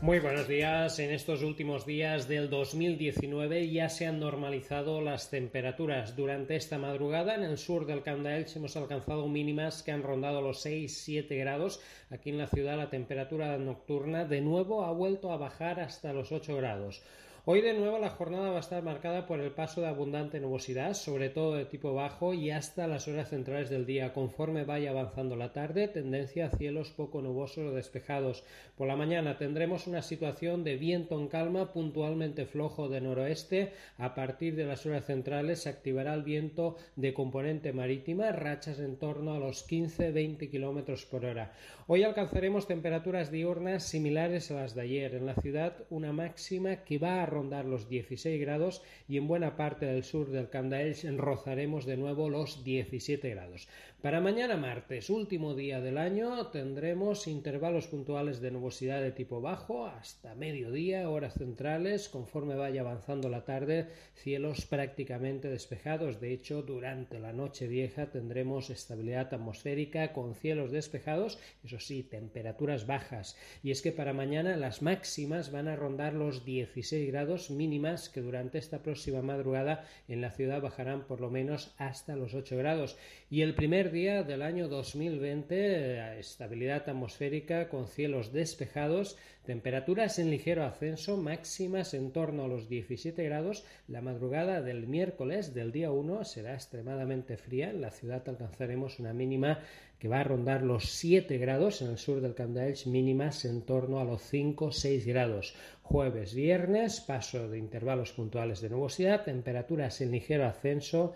Muy buenos días. En estos últimos días del 2019 ya se han normalizado las temperaturas. Durante esta madrugada en el sur del Camp de Elche hemos alcanzado mínimas que han rondado los 6-7 grados. Aquí en la ciudad la temperatura nocturna de nuevo ha vuelto a bajar hasta los 8 grados. Hoy de nuevo la jornada va a estar marcada por el paso de abundante nubosidad, sobre todo de tipo bajo y hasta las horas centrales del día. Conforme vaya avanzando la tarde, tendencia a cielos poco nubosos o despejados. Por la mañana tendremos una situación de viento en calma, puntualmente flojo de noroeste. A partir de las horas centrales se activará el viento de componente marítima, rachas en torno a los 15-20 kilómetros por hora. Hoy alcanzaremos temperaturas diurnas similares a las de ayer. En la ciudad, una máxima que va a rondar los 16 grados y en buena parte del sur del Camp rozaremos de nuevo los 17 grados. Para mañana martes, último día del año, tendremos intervalos puntuales de nubosidad de tipo bajo hasta mediodía, horas centrales, conforme vaya avanzando la tarde, cielos prácticamente despejados. De hecho, durante la noche vieja tendremos estabilidad atmosférica con cielos despejados, eso sí, temperaturas bajas. Y es que para mañana las máximas van a rondar los 16 grados mínimas que durante esta próxima madrugada en la ciudad bajarán por lo menos hasta los 8 grados. Y el primer del año 2020, eh, estabilidad atmosférica con cielos despejados, temperaturas en ligero ascenso, máximas en torno a los 17 grados. La madrugada del miércoles del día 1 será extremadamente fría. En la ciudad alcanzaremos una mínima que va a rondar los 7 grados en el sur del Camp mínimas en torno a los 5-6 grados. Jueves, viernes, paso de intervalos puntuales de nubosidad, temperaturas en ligero ascenso,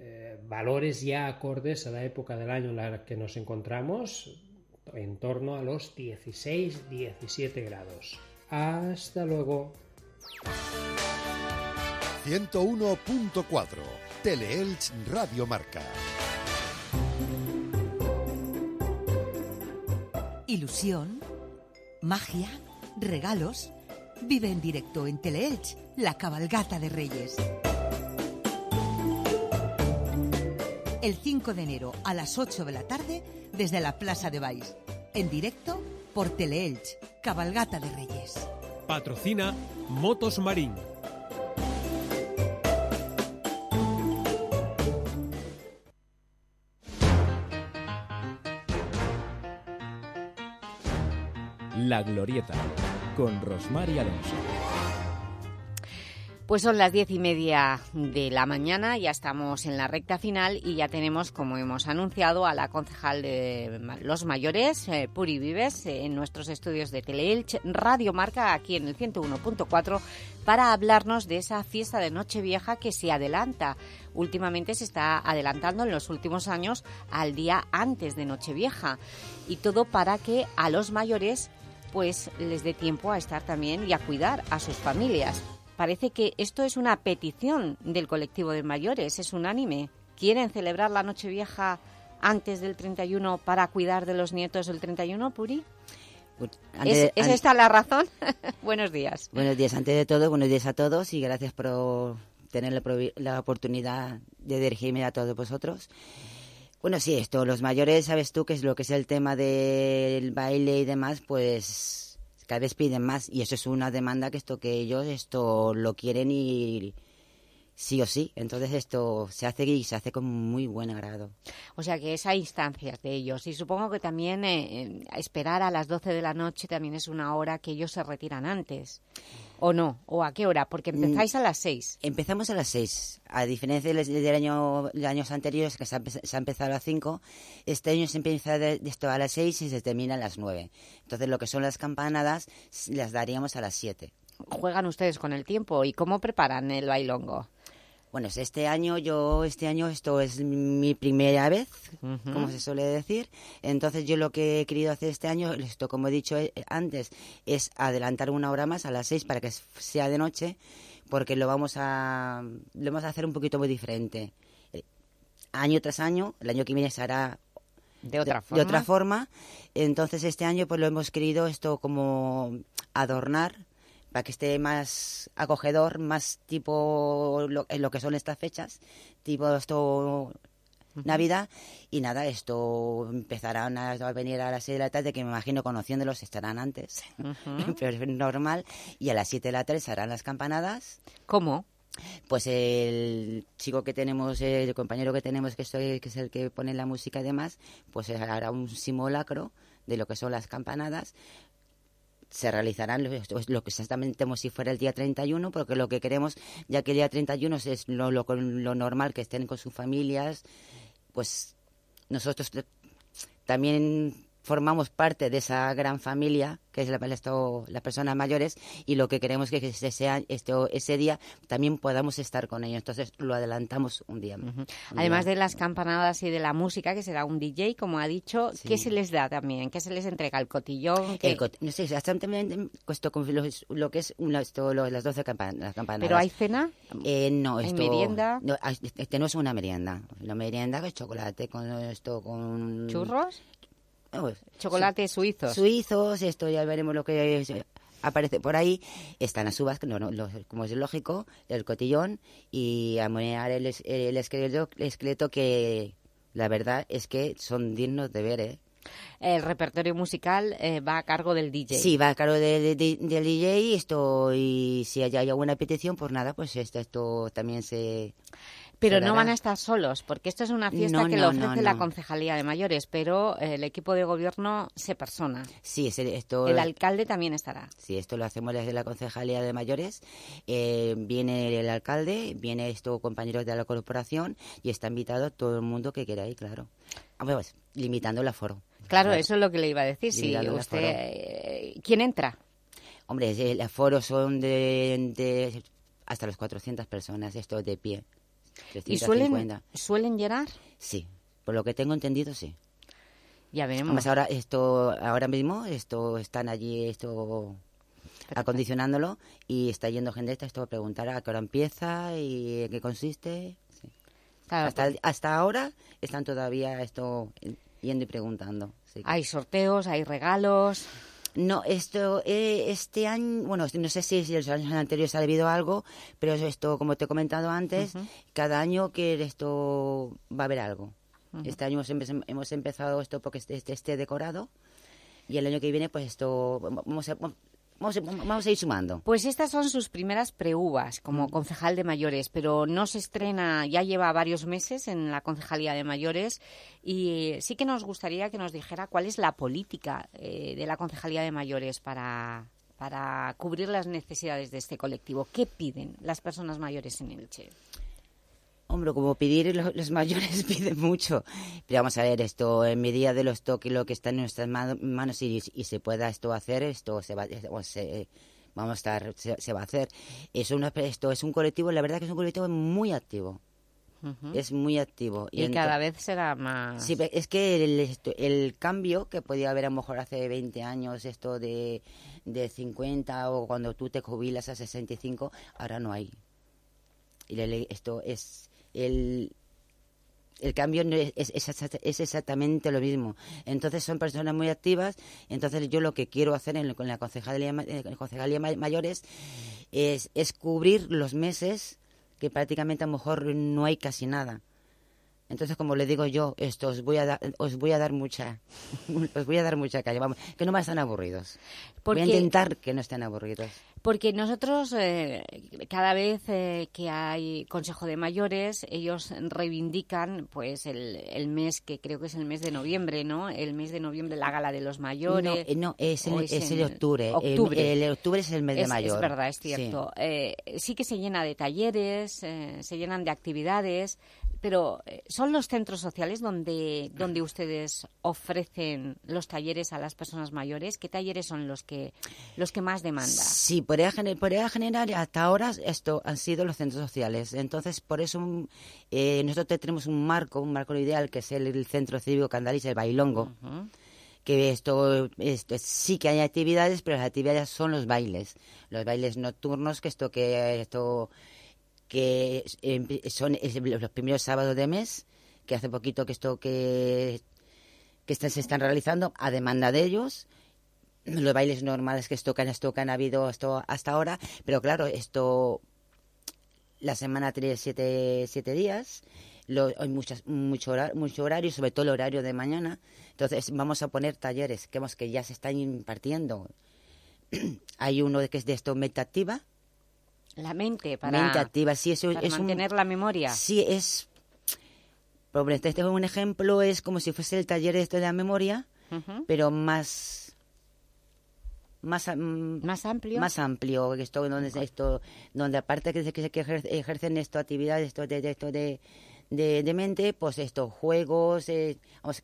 eh, valores ya acordes a la época del año en la que nos encontramos, en torno a los 16-17 grados. Hasta luego.
101.4 Teleelch Radio Marca.
Ilusión, magia, regalos. Vive en directo en Teleelch, la cabalgata de Reyes. El 5 de enero a las 8 de la tarde desde la Plaza de Baix. En directo por Teleelch, cabalgata de Reyes.
Patrocina Motos Marín.
La Glorieta, con Rosmar y Alonso.
Pues son las diez y media de la mañana, ya estamos en la recta final y ya tenemos, como hemos anunciado, a la concejal de los mayores, eh, Puri Vives, en nuestros estudios de Teleelch, Radio Marca, aquí en el 101.4, para hablarnos de esa fiesta de Nochevieja que se adelanta. Últimamente se está adelantando en los últimos años al día antes de Nochevieja. Y todo para que a los mayores pues les dé tiempo a estar también y a cuidar a sus familias. Parece que esto es una petición del colectivo de mayores, es unánime. ¿Quieren celebrar la Nochevieja antes del 31 para cuidar de los nietos del 31, Puri? ¿Es, ¿es esta la razón? Buenos días.
Buenos días, antes de todo, buenos días a todos y gracias por tener la, la oportunidad de dirigirme a todos vosotros. Bueno, sí, esto, los mayores, sabes tú que es lo que es el tema del baile y demás, pues cada vez piden más y eso es una demanda que esto que ellos esto lo quieren y sí o sí. Entonces esto se hace y se hace con muy buen agrado.
O sea que es a instancias de ellos. Y supongo que también eh, eh, esperar a las 12 de la noche también es una hora que ellos se retiran antes. ¿O no? ¿O a qué hora? Porque empezáis a las 6.
Empezamos a las 6. A diferencia del, año, de años anteriores, que se ha, empe- se ha empezado a las 5, este año se empieza de, de esto a las 6 y se termina a las 9. Entonces, lo que son las campanadas las daríamos a las 7.
Juegan ustedes con el tiempo. ¿Y cómo preparan el bailongo?
Bueno, este año yo, este año esto es mi primera vez, como se suele decir. Entonces yo lo que he querido hacer este año, esto como he dicho eh, antes, es adelantar una hora más a las seis para que sea de noche, porque lo vamos a, lo vamos a hacer un poquito muy diferente. Eh, Año tras año, el año que viene se hará
de otra
de otra
forma.
forma. Entonces este año pues lo hemos querido esto como adornar para que esté más acogedor, más tipo lo, en lo que son estas fechas, tipo esto Navidad y nada, esto empezarán a, a venir a las 6 de la tarde, que me imagino conociéndolos estarán antes,
Ujú.
pero es normal, y a las 7 de la tarde se harán las campanadas.
¿Cómo?
Pues el chico que tenemos, el compañero que tenemos, que, soy, que es el que pone la música y demás, pues hará un simulacro de lo que son las campanadas. Se realizarán lo, lo que exactamente como si fuera el día 31, porque lo que queremos, ya que el día 31 es lo, lo, lo normal, que estén con sus familias, pues nosotros también formamos parte de esa gran familia que es la, esto- las personas mayores y lo que queremos es que ese, sea, esto, ese día también podamos estar con ellos. Entonces lo adelantamos un día. un
Además
día.
de las campanadas y de la música, que será un DJ, como ha dicho,
Sí.
¿qué se les da también? ¿Qué se les entrega? ¿El cotillón? ¿Qué-
El cot- no sé, exactamente esto lo, que es una- esto, lo- las 12 campan- las campanadas.
¿Pero hay cena?
Eh, no,
¿Hay
esto...
merienda?
No, este no es una merienda. La merienda es chocolate con esto, con...
¿Churros?
Oh,
Chocolates
sí.
suizos.
Suizos, esto ya veremos lo que es, eh, aparece por ahí. Están las uvas, no, no, como es lógico, el cotillón y amonear el, el esqueleto, el esqueleto que la verdad es que son dignos de ver, ¿eh?
El repertorio musical eh, va a cargo del DJ.
Sí, va a cargo de- de- del DJ esto, y si hay, hay alguna petición, pues nada, pues esto, esto también se...
Pero no van a estar solos, porque esto es una fiesta
No,
que
no,
lo ofrece
no,
la. Concejalía de Mayores, pero eh, el equipo de gobierno se persona.
Sí, esto...
El alcalde también estará.
Sí, esto lo hacemos desde la Concejalía de Mayores. Eh, viene el alcalde, viene esto compañeros de la corporación y está invitado todo el mundo que quiera ir, claro. Ah, pues, limitando el aforo.
Claro, eso es lo que le iba a decir. Si usted, eh, ¿Quién entra?
Hombre, el aforo son de, de hasta las 400 personas, esto de pie.
¿Y suelen,
350.
suelen llenar?
Sí, por lo que tengo entendido, sí.
Ya veremos.
Además, ahora, esto, ahora mismo esto están allí esto acondicionándolo y está yendo gente esto a preguntar a qué hora empieza y en qué consiste. sí.
Claro,
hasta,
porque-
hasta ahora están todavía esto yendo y preguntando. sí.
Hay sorteos, hay regalos.
No, esto, eh, este año, bueno, no sé si, si los años anteriores ha habido algo, pero esto, como te he comentado antes, cada año que esto va a haber algo. Este año hemos, hemos empezado esto porque este, este esté decorado y el año que viene, pues esto, vamos a, vamos a, vamos a ir sumando.
Pues estas son sus primeras preuvas como concejal de mayores, pero no se estrena, ya lleva varios meses en la concejalía de mayores y sí que nos gustaría que nos dijera cuál es la política eh, de la concejalía de mayores para, para cubrir las necesidades de este colectivo. ¿Qué piden las personas mayores en Elche?
Hombre, como pedir lo- los, mayores piden mucho. Pero vamos a ver, esto en medida de los toques, lo que está en nuestras ma- manos y, y se pueda esto hacer, esto se va, se- vamos a estar, se, se va a hacer. Es una, esto es un colectivo, la verdad que es un colectivo muy activo. Es muy activo.
Y cada vez será más...
Sí, es que el, el cambio que podía haber a lo mejor hace 20 años, esto de, de 50 o cuando tú te jubilas a 65, ahora no hay. Y esto es el el cambio no es, es, es exacta- es exactamente lo mismo. Entonces son personas muy activas. Entonces yo lo que quiero hacer en, con la concejalía, ma- eh, concejalía ma- mayores es, es cubrir los meses que prácticamente a lo mejor no hay casi nada. Entonces, como le digo yo, esto os voy a dar, os voy a dar mucha, os voy a dar mucha calle, vamos, que no me están aburridos.
Porque-
Voy a intentar que no estén aburridos.
Porque nosotros, eh, cada vez eh, que hay Consejo de Mayores, ellos reivindican pues el, el mes que creo que es el mes de noviembre, ¿no? El mes de noviembre, la gala de los mayores.
No, eh, no, es el,
¿O
es el octubre. El-
octubre.
El, octubre es el mes de
Es-
mayor.
Es verdad, es
Sí.
cierto. Eh, sí que se llena de talleres, eh, se llenan de actividades, pero eh, ¿son los centros sociales donde, donde ustedes ofrecen los talleres a las personas mayores? ¿Qué talleres son los que, los que más demandan?
Sí, por gener- por regla general, hasta ahora esto han sido los centros sociales. Entonces, por eso mm, eh, nosotros tenemos un marco, un marco ideal, que es el, el Centro Cívico Candalís, el Bailongo. que esto, esto sí que hay actividades, pero las actividades son los bailes, los bailes nocturnos, que esto que esto que eh, son los primeros sábados de mes, que hace poquito que esto que que se están realizando a demanda de ellos los bailes normales que esto que han habido esto hasta ahora, pero claro, esto la semana tiene siete, siete días, lo- hay muchas, mucho, hora- mucho horario, sobre todo el horario de mañana. Entonces vamos a poner talleres que, que ya se están impartiendo. hay uno que es de esto, mente activa.
La mente, para,
mente activa, sí, eso
para
es un-
mantener la memoria.
Sí, es... Por este este es un ejemplo, es como si fuese el taller esto de la memoria, pero más más
más amplio
más amplio esto donde esto donde aparte que, se- que, que ejer- ejercen esto actividades esto de, de esto de, de, de mente pues esto juegos eh, vamos,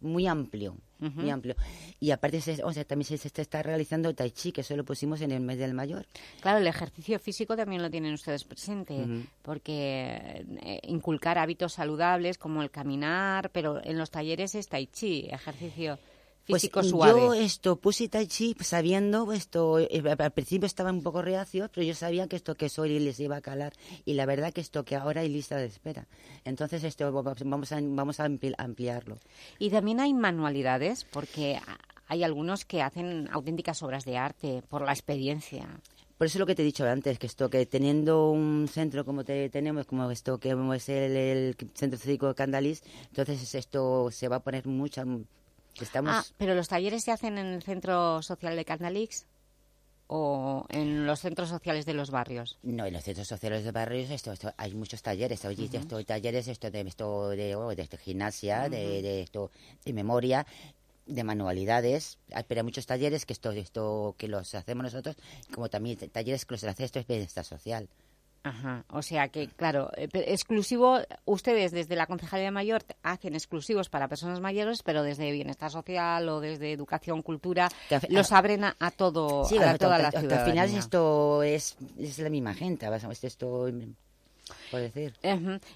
muy amplio muy amplio. Y aparte, se- o sea, también se, se está realizando Tai Chi, que eso lo pusimos en el mes del mayor.
Claro, el ejercicio físico también lo tienen ustedes presente, porque eh, inculcar hábitos saludables como el caminar, pero en los talleres es tai chi, ejercicio
Pues
físico suave.
yo esto puse Tai Chi sabiendo esto, eh, al principio estaba un poco reacio, pero yo sabía que esto que soy les iba a calar y la verdad que esto que ahora hay lista de espera. Entonces esto vamos a, vamos a ampli- ampliarlo.
Y también hay manualidades, porque hay algunos que hacen auténticas obras de arte por la experiencia.
Por eso lo que te he dicho antes, que esto que teniendo un centro como te, tenemos, como esto que es el, el Centro Cívico de Candalís, entonces esto se va a poner mucha... Estamos...
Ah, pero los talleres se hacen en el Centro Social de Candalix o en los centros sociales de los barrios.
No, en los centros sociales de barrios esto, esto- hay muchos talleres, oye,
Ujú.
esto, talleres esto de esto de, oh, de esto, gimnasia, de,
Ujú.
de esto de memoria, de manualidades, Hay- pero hay muchos talleres que esto esto que los hacemos nosotros, como también talleres que los hace esto es bienestar social.
Ajá, o sea que, claro, eh, exclusivo, ustedes desde la Concejalía Mayor hacen exclusivos para personas mayores, pero desde Bienestar Social o desde Educación, Cultura, los abren a, todo,
Sí,
a toda la ciudadanía.
al final esto es, es la misma gente, esto por decir.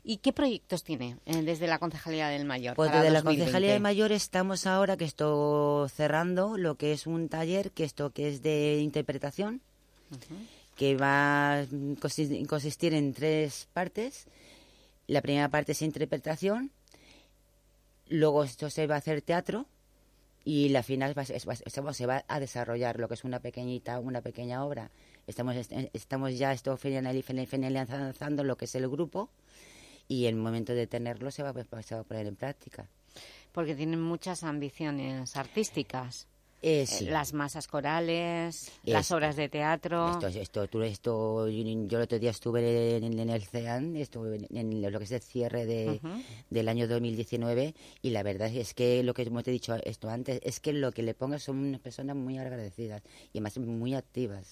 ¿Y qué proyectos tiene eh, desde la Concejalía del Mayor?
Pues desde la
2020?
Concejalía de Mayor estamos ahora que estoy cerrando lo que es un taller que esto que es de interpretación que va a consi- consistir en tres partes. La primera parte es interpretación, luego esto se va a hacer teatro y la final va, se va a desarrollar lo que es una pequeñita una pequeña obra. Estamos est- estamos ya esto finali- finali- finalizando lo que es el grupo y el momento de tenerlo se va, se va a poner en práctica.
Porque tienen muchas ambiciones artísticas.
Eh,
Eh,
sí.
Las masas corales, las obras de teatro.
Esto, esto, yo el otro día estuve en, en el CEAN, estuve en, en lo que es el cierre de,
Ujú.
del año 2019 y la verdad es que lo que como te he dicho esto antes es que lo que le pongas son unas personas muy agradecidas y además muy activas.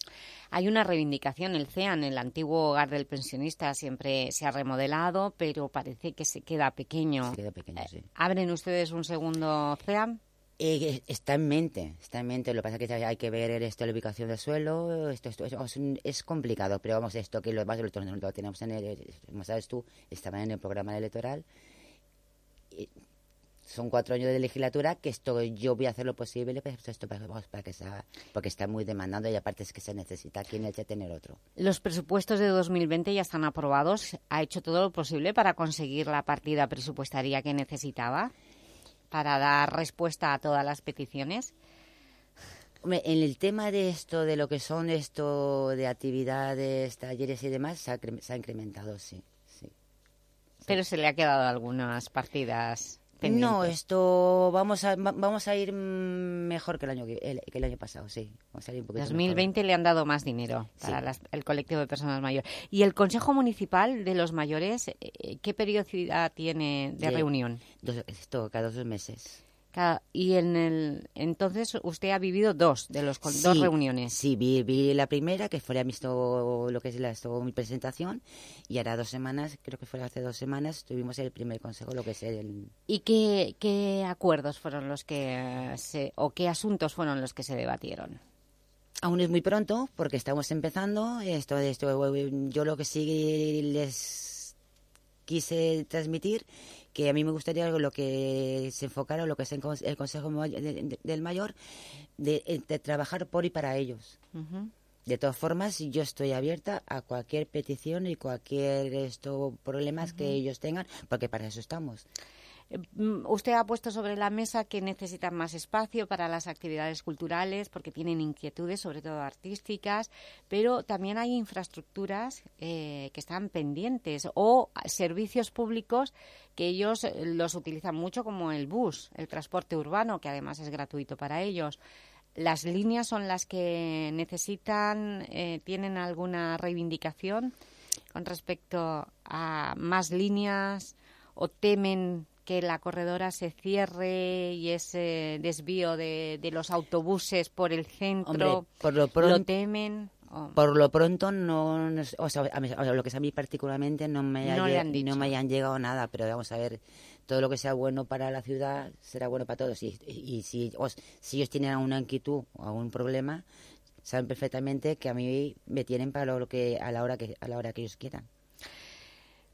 Hay una reivindicación, el CEAN, el antiguo hogar del pensionista, siempre se ha remodelado, pero parece que se queda pequeño.
Se queda pequeño, sí.
¿Abren ustedes un segundo CEAM?
Eh, está en mente, está en mente. Lo que pasa es que hay que ver esto, la ubicación del suelo. Esto, esto, es, un- es complicado, pero vamos, esto que lo, más lo, tenemos en el, como sabes tú, estaba en el programa electoral. Son cuatro años de legislatura que esto yo voy a hacer lo posible pues, esto para, vamos, para que sea, porque está muy demandando y aparte es que se necesita aquí en el que tener otro.
Los presupuestos de 2020 ya están aprobados. ¿Ha hecho todo lo posible para conseguir la partida presupuestaria que necesitaba? ¿Para dar respuesta a todas las peticiones?
Hombre, en el tema de esto, de lo que son esto de actividades, talleres y demás, se ha, se ha incrementado, sí. sí.
Pero se le ha quedado algunas partidas pendientes.
No, esto vamos a va- vamos a ir mejor que el año que el, que el año pasado, sí. Vamos a ir un poquito
2020 le han dado más dinero para
Sí.
las- el colectivo de personas mayores. ¿Y el Consejo Municipal de los Mayores, eh, qué periodicidad tiene de
Sí.
reunión?
Dos, esto cada dos meses.
Y en el entonces usted ha vivido dos de los con- dos
Sí,
reuniones.
Sí, vi, vi la primera, que fue visto lo que es la, esto, mi presentación, y ahora dos semanas, creo que fue hace dos semanas, tuvimos el primer consejo, lo que es el...
¿Y qué, qué acuerdos fueron los que se o qué asuntos fueron los que se debatieron?
Aún es muy pronto, porque estamos empezando. Esto, esto, yo lo que sí les quise transmitir, que a mí me gustaría lo que se enfocara, lo que es el conse- el Consejo del Mayor, de, de trabajar por y para ellos. De todas formas, yo estoy abierta a cualquier petición y cualquier esto problemas que ellos tengan, porque para eso estamos.
Mm, Usted ha puesto sobre la mesa que necesitan más espacio para las actividades culturales porque tienen inquietudes, sobre todo artísticas, pero también hay infraestructuras eh, que están pendientes o servicios públicos que ellos eh, los utilizan mucho como el bus, el transporte urbano, que además es gratuito para ellos. ¿Las líneas son las que necesitan, eh, tienen alguna reivindicación con respecto a más líneas o temen que la corredora se cierre y ese desvío de, de los autobuses por el centro
Hombre, por lo
lo
pronto,
temen? o-
Por lo pronto no, o sea, a mí- lo que es a mí particularmente no me,
No le
lle-
han dicho.
no me hayan llegado nada, pero vamos a ver, todo lo que sea bueno para la ciudad será bueno para todos. Y, y si, os- si ellos tienen alguna inquietud o algún problema, saben perfectamente que a mí me tienen para lo que a la hora que a la hora que ellos quieran.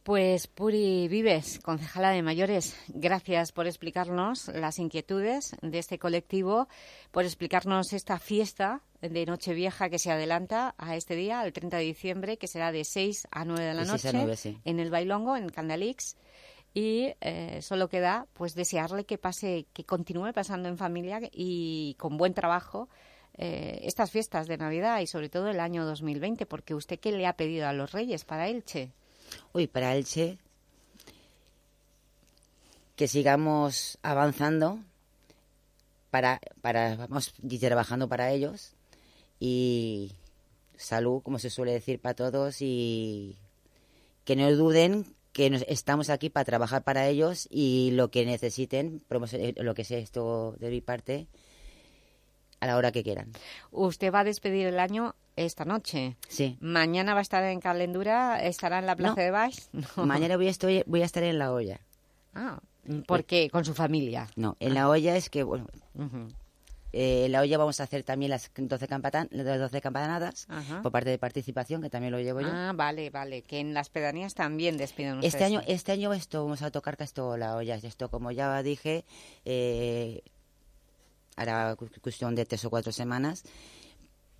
Pues Puri Vives, concejala de mayores, gracias por explicarnos las inquietudes de este colectivo, por explicarnos esta fiesta de Nochevieja que se adelanta a este día, al 30 de diciembre, que será de 6 a 9 de la
De
noche
sí.
en el Bailongo, en Candalix. Y eh, solo queda pues desearle que pase, que continúe pasando en familia y con buen trabajo eh, estas fiestas de Navidad y sobre todo el año 2020, porque usted qué le ha pedido a los Reyes para Elche.
Uy, para Elche, que sigamos avanzando para, para vamos trabajando para ellos. Y salud, como se suele decir para todos y que no duden que estamos aquí para trabajar para ellos y lo que necesiten, lo que sea esto de mi parte, a la hora que quieran.
Usted va a despedir el año esta noche.
Sí.
Mañana va a estar en Calendura, estará en la Plaza
No.
de Baix. No.
Mañana voy a, estoy, voy a estar en la olla.
Ah, ¿por qué? Con su familia.
No, en la olla es que, bueno, eh, en la olla vamos a hacer también las 12, campatan- las 12 campanadas
Ajá.
por parte de participación, que también lo llevo yo.
Ah, vale, vale. Que en las pedanías también despiden ustedes.
Este año, este año esto vamos a tocar esto la olla, esto como ya dije, eh, hará cu- cuestión de tres o cuatro semanas.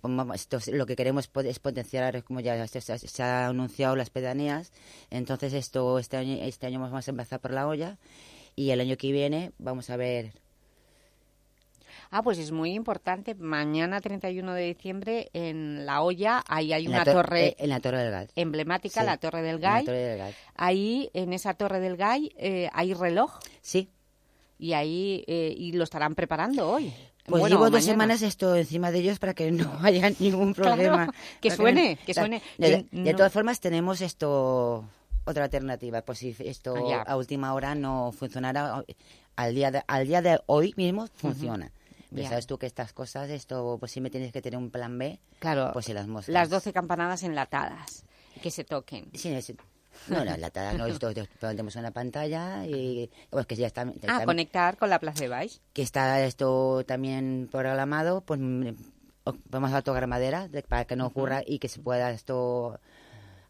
Vamos- esto es- lo que queremos es potenciar, como ya se, ha anunciado las pedanías, entonces esto este año, este año vamos a empezar por la olla y el año que viene vamos a ver
Ah, pues es muy importante. Mañana, 31 de diciembre, en La Hoya, ahí hay
en
una
la to-
torre
eh, en la Torre del Gal.
emblemática,
Sí,
la Torre del Gay.
Torre del.
Ahí, en esa Torre del Gay, eh, hay reloj.
Sí.
Y ahí, eh, y lo estarán preparando hoy.
Pues
Bueno,
llevo dos
mañana.
semanas esto encima de ellos para que no haya ningún
Claro,
problema.
que
Para
suene, que suene.
De, de todas formas tenemos esto otra alternativa, pues si esto
Ah, ya.
a última hora no funcionara al día de, al día de hoy mismo funciona. Pero
Ya.
sabes tú que estas cosas esto pues sí me tienes que tener un plan B.
Claro.
Pues si las moscas.
Las 12 campanadas enlatadas. Que se toquen.
Sí, no, la latada no, esto, ponemos una pantalla y pues que ya está,
Ah, conectar con la Plaza de Baix.
que está esto también programado, pues mm, vamos a tocar madera de- para que no ocurra y que se pueda esto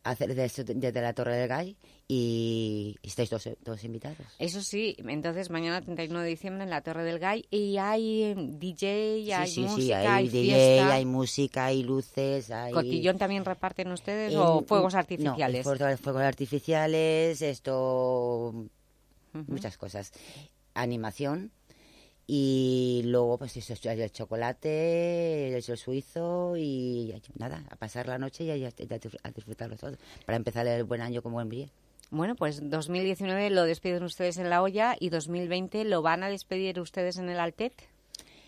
hacer de esto desde la Torre del Gay y, estáis todos, todos invitados.
Eso sí, entonces mañana 31 de diciembre en la Torre del Gay y hay eh, DJ, hay
sí, sí,
música,
sí, hay,
hay
DJ,
fiesta.
hay música, hay luces, hay...
¿Cotillón también reparten ustedes
Eh,
o fuegos
no,
artificiales?
fuegos, fuegos artificiales, esto, muchas cosas. Animación y luego pues eso, el chocolate, el suizo y nada, a pasar la noche y a, a disfrutarlo todo. Para empezar el buen año con buen pie.
Bueno, pues 2019 lo despiden ustedes en la olla y 2020 lo van a despedir ustedes en el Altet.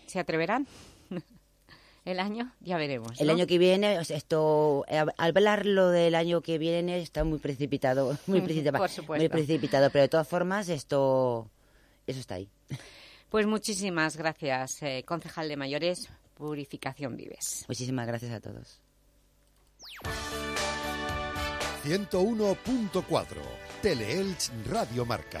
¿Se atreverán? el año, ya veremos.
El año que viene, esto, eh, al hablar lo del año que viene está muy precipitado, muy precipitado,
Por supuesto.
muy precipitado, pero de todas formas esto, eso está ahí.
Pues muchísimas gracias, eh, concejal de mayores, Purificación Vives.
Muchísimas gracias a todos.
101.4 Teleelch Radio Marca.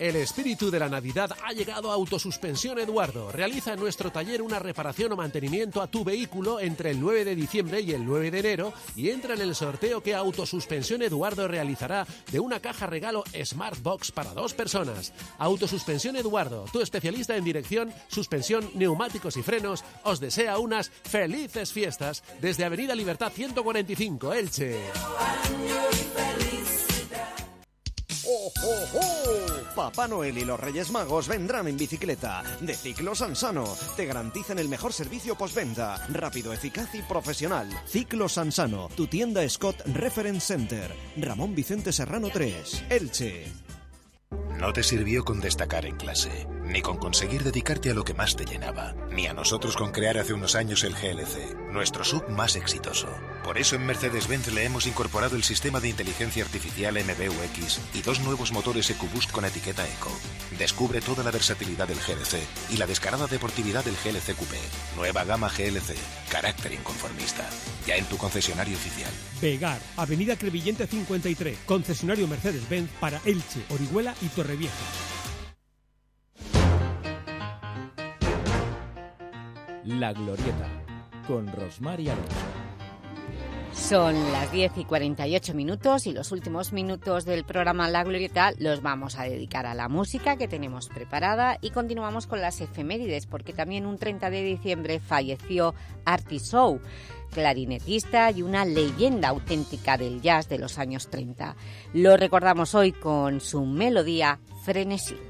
El espíritu de la Navidad ha llegado a Autosuspensión Eduardo. Realiza en nuestro taller una reparación o mantenimiento a tu vehículo entre el 9 de diciembre y el 9 de enero y entra en el sorteo que Autosuspensión Eduardo realizará de una caja regalo Smart Box para dos personas. Autosuspensión Eduardo, tu especialista en dirección, suspensión, neumáticos y frenos, os desea unas felices fiestas desde Avenida Libertad 145, Elche.
¡Oh, oh, oh! Papá Noel y los Reyes Magos vendrán en bicicleta de Ciclo Sansano. Te garantizan el mejor servicio postventa, rápido, eficaz y profesional. Ciclo Sansano, tu tienda Scott Reference Center. Ramón Vicente Serrano 3, Elche.
No te sirvió con destacar en clase, ni con conseguir dedicarte a lo que más te llenaba, ni a nosotros con crear hace unos años el GLC, nuestro sub más exitoso. Por eso en Mercedes-Benz le hemos incorporado el sistema de inteligencia artificial MBUX y dos nuevos motores EcoBoost con etiqueta Eco. Descubre toda la versatilidad del GLC y la descarada deportividad del GLC Coupé. Nueva gama GLC, carácter inconformista. Ya en tu concesionario oficial.
Vegar, Avenida Crevillente 53, concesionario Mercedes-Benz para Elche, Orihuela y Torrevieja.
La Glorieta, con Rosmar y Alonso.
Son las 10 y 48 minutos y los últimos minutos del programa La Glorieta los vamos a dedicar a la música que tenemos preparada y continuamos con las efemérides porque también un 30 de diciembre falleció Artie Shaw, clarinetista y una leyenda auténtica del jazz de los años 30. Lo recordamos hoy con su melodía Frenesí.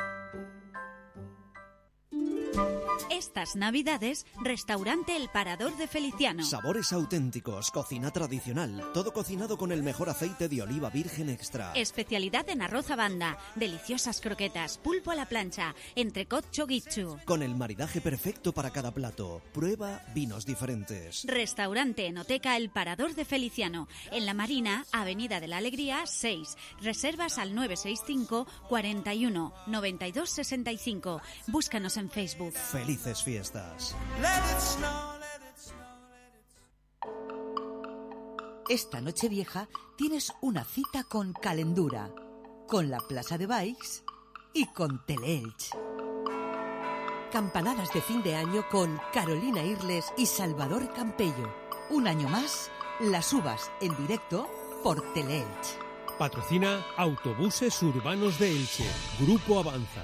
Estas navidades, restaurante El Parador de Feliciano.
Sabores auténticos, cocina tradicional, todo cocinado con el mejor aceite de oliva virgen extra.
Especialidad en arroz a banda, deliciosas croquetas, pulpo a la plancha, entrecot chogichu.
Con el maridaje perfecto para cada plato. Prueba vinos diferentes.
Restaurante Enoteca El Parador de Feliciano. En La Marina, Avenida de la Alegría 6. Reservas al 965 41 92 65. Búscanos en Facebook.
Felices fiestas.
Esta noche vieja tienes una cita con Calendura, con la Plaza de Bikes y con Teleelch. Campanadas de fin de año con Carolina Irles y Salvador Campello. Un año más, las uvas en directo por Teleelch.
Patrocina Autobuses Urbanos de Elche. Grupo Avanza.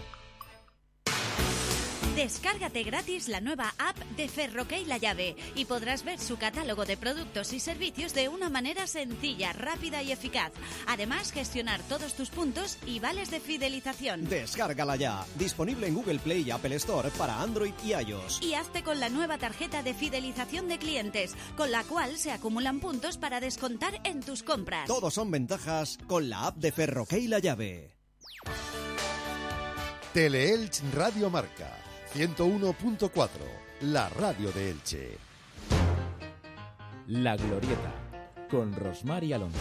Descárgate gratis la nueva app de Ferroque y La Llave y podrás ver su catálogo de productos y servicios de una manera sencilla, rápida y eficaz. Además, gestionar todos tus puntos y vales de fidelización.
Descárgala ya. Disponible en Google Play y Apple Store para Android y iOS.
Y hazte con la nueva tarjeta de fidelización de clientes, con la cual se acumulan puntos para descontar en tus compras.
Todos son ventajas con la app de Ferroque y La Llave.
Teleelch Radio Marca 101.4, la radio de Elche.
La Glorieta, con Rosmar y Alonso.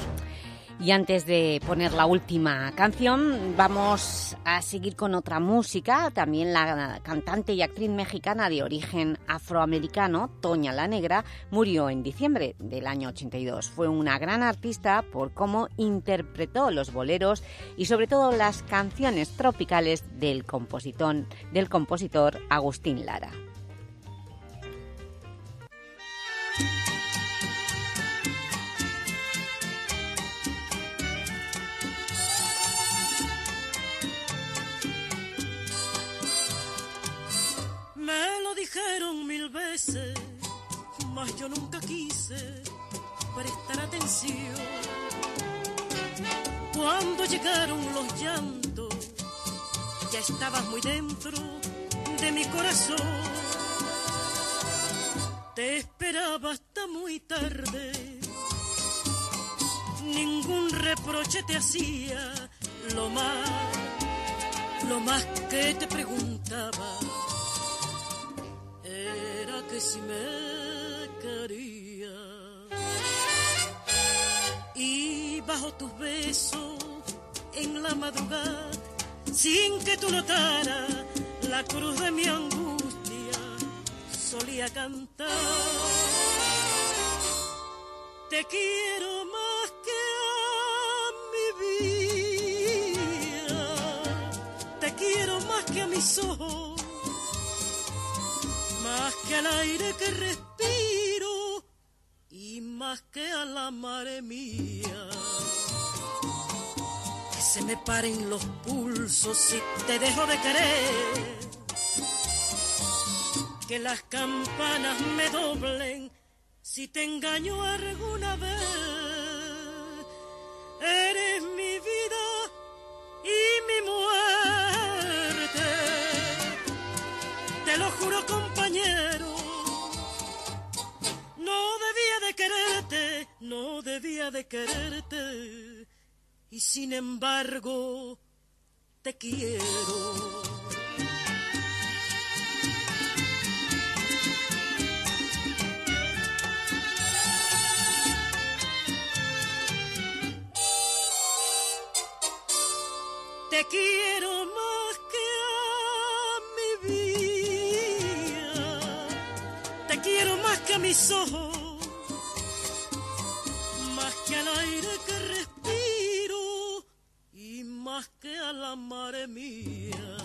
Y antes de poner la última canción, vamos a seguir con otra música. También la cantante y actriz mexicana de origen afroamericano, Toña la Negra, murió en diciembre del año 82. Fue una gran artista por cómo interpretó los boleros y sobre todo las canciones tropicales del compositor, del compositor Agustín Lara.
Yo nunca quise prestar atención. Cuando llegaron los llantos, ya estabas muy dentro de mi corazón. Te esperaba hasta muy tarde, ningún reproche te hacía, lo más, lo más que te preguntaba era que si me tus besos en la madrugada, sin que tú notaras la cruz de mi angustia, solía cantar. Te quiero más que a mi vida, te quiero más que a mis ojos más que al aire que respiro y más que a la madre mía. Se me paren los pulsos si te dejo de querer. Que las campanas me doblen si te engaño alguna vez. Eres mi vida y mi muerte. Te lo juro, compañero. No debía de quererte, no debía de quererte. Y sin embargo, te quiero. Te quiero más que a mi vida. Te quiero más que a mis ojos. Más que al aire que más que a la madre mía.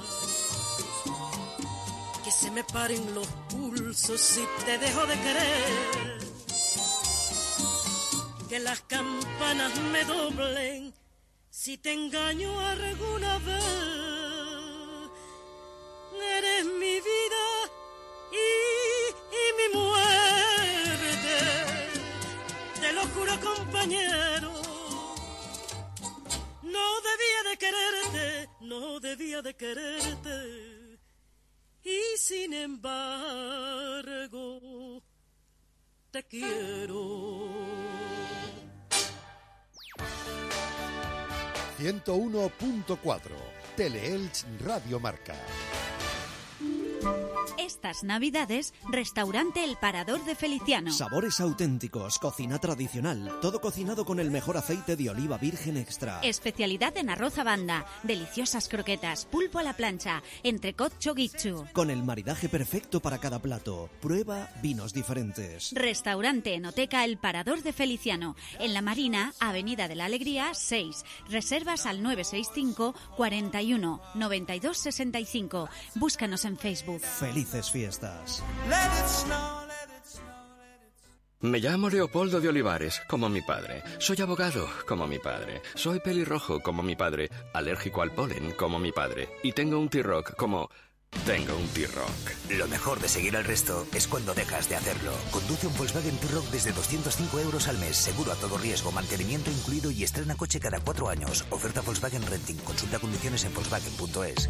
Que se me paren los pulsos si te dejo de querer. Que las campanas me doblen si te engaño alguna vez, eres mi vida y, y mi muerte. Te lo juro, compañero. No debía de quererte, no debía de quererte. Y sin embargo, te quiero.
101.4 Teleelch Radio Marca.
Estas navidades, restaurante El Parador de Feliciano.
Sabores auténticos, cocina tradicional, todo cocinado con el mejor aceite de oliva virgen extra.
Especialidad en arroz a banda, deliciosas croquetas, pulpo a la plancha, entrecot chogichu.
Con el maridaje perfecto para cada plato. Prueba vinos diferentes.
Restaurante Enoteca El Parador de Feliciano. En La Marina, Avenida de la Alegría, 6. Reservas al 965 41 92 65. Búscanos en Facebook.
Felices fiestas.
Me llamo Leopoldo de Olivares, como mi padre. Soy abogado, como mi padre. Soy pelirrojo, como mi padre. Alérgico al polen, como mi padre. Y tengo un T-Rock, como... Tengo un T-Rock.
Lo mejor de seguir al resto es cuando dejas de hacerlo. Conduce un Volkswagen T-Rock desde 205 euros al mes, seguro a todo riesgo, mantenimiento incluido y estrena coche cada cuatro años. Oferta Volkswagen Renting. Consulta condiciones en Volkswagen.es.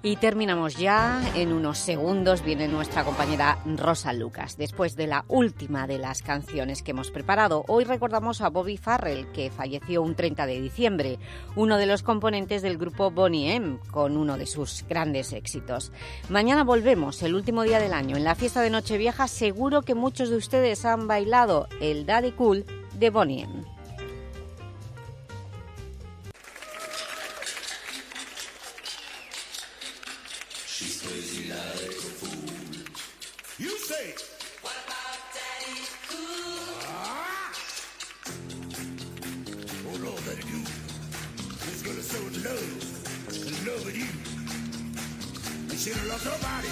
Y terminamos ya. En unos segundos viene nuestra compañera Rosa Lucas. Después de la última de las canciones que hemos preparado, hoy recordamos a Bobby Farrell, que falleció un 30 de diciembre, uno de los componentes del grupo Bonnie M, con uno de sus grandes éxitos. Mañana volvemos, el último día del año. En la fiesta de Nochevieja seguro que muchos de ustedes han bailado el Daddy Cool de Bonnie M.
she don't love nobody.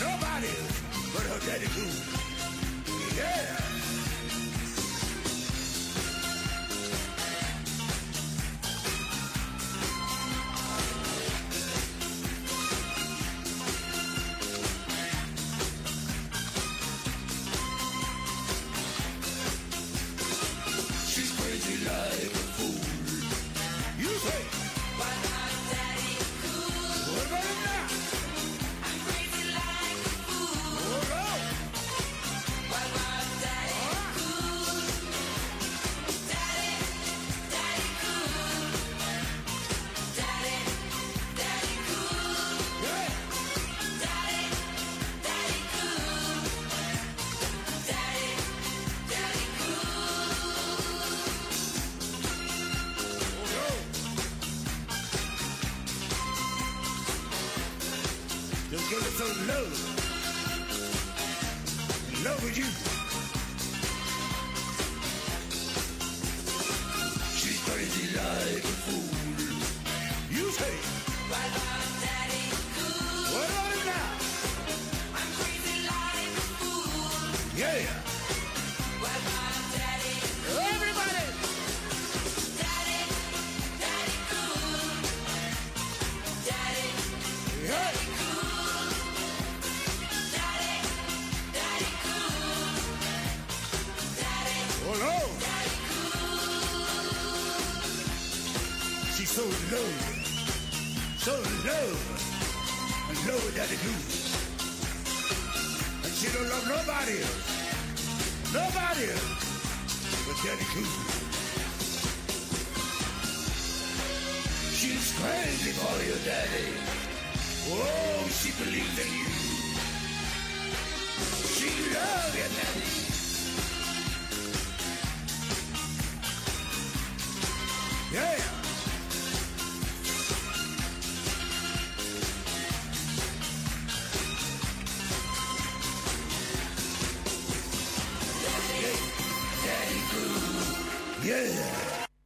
Nobody but her Daddy Cool. Yeah.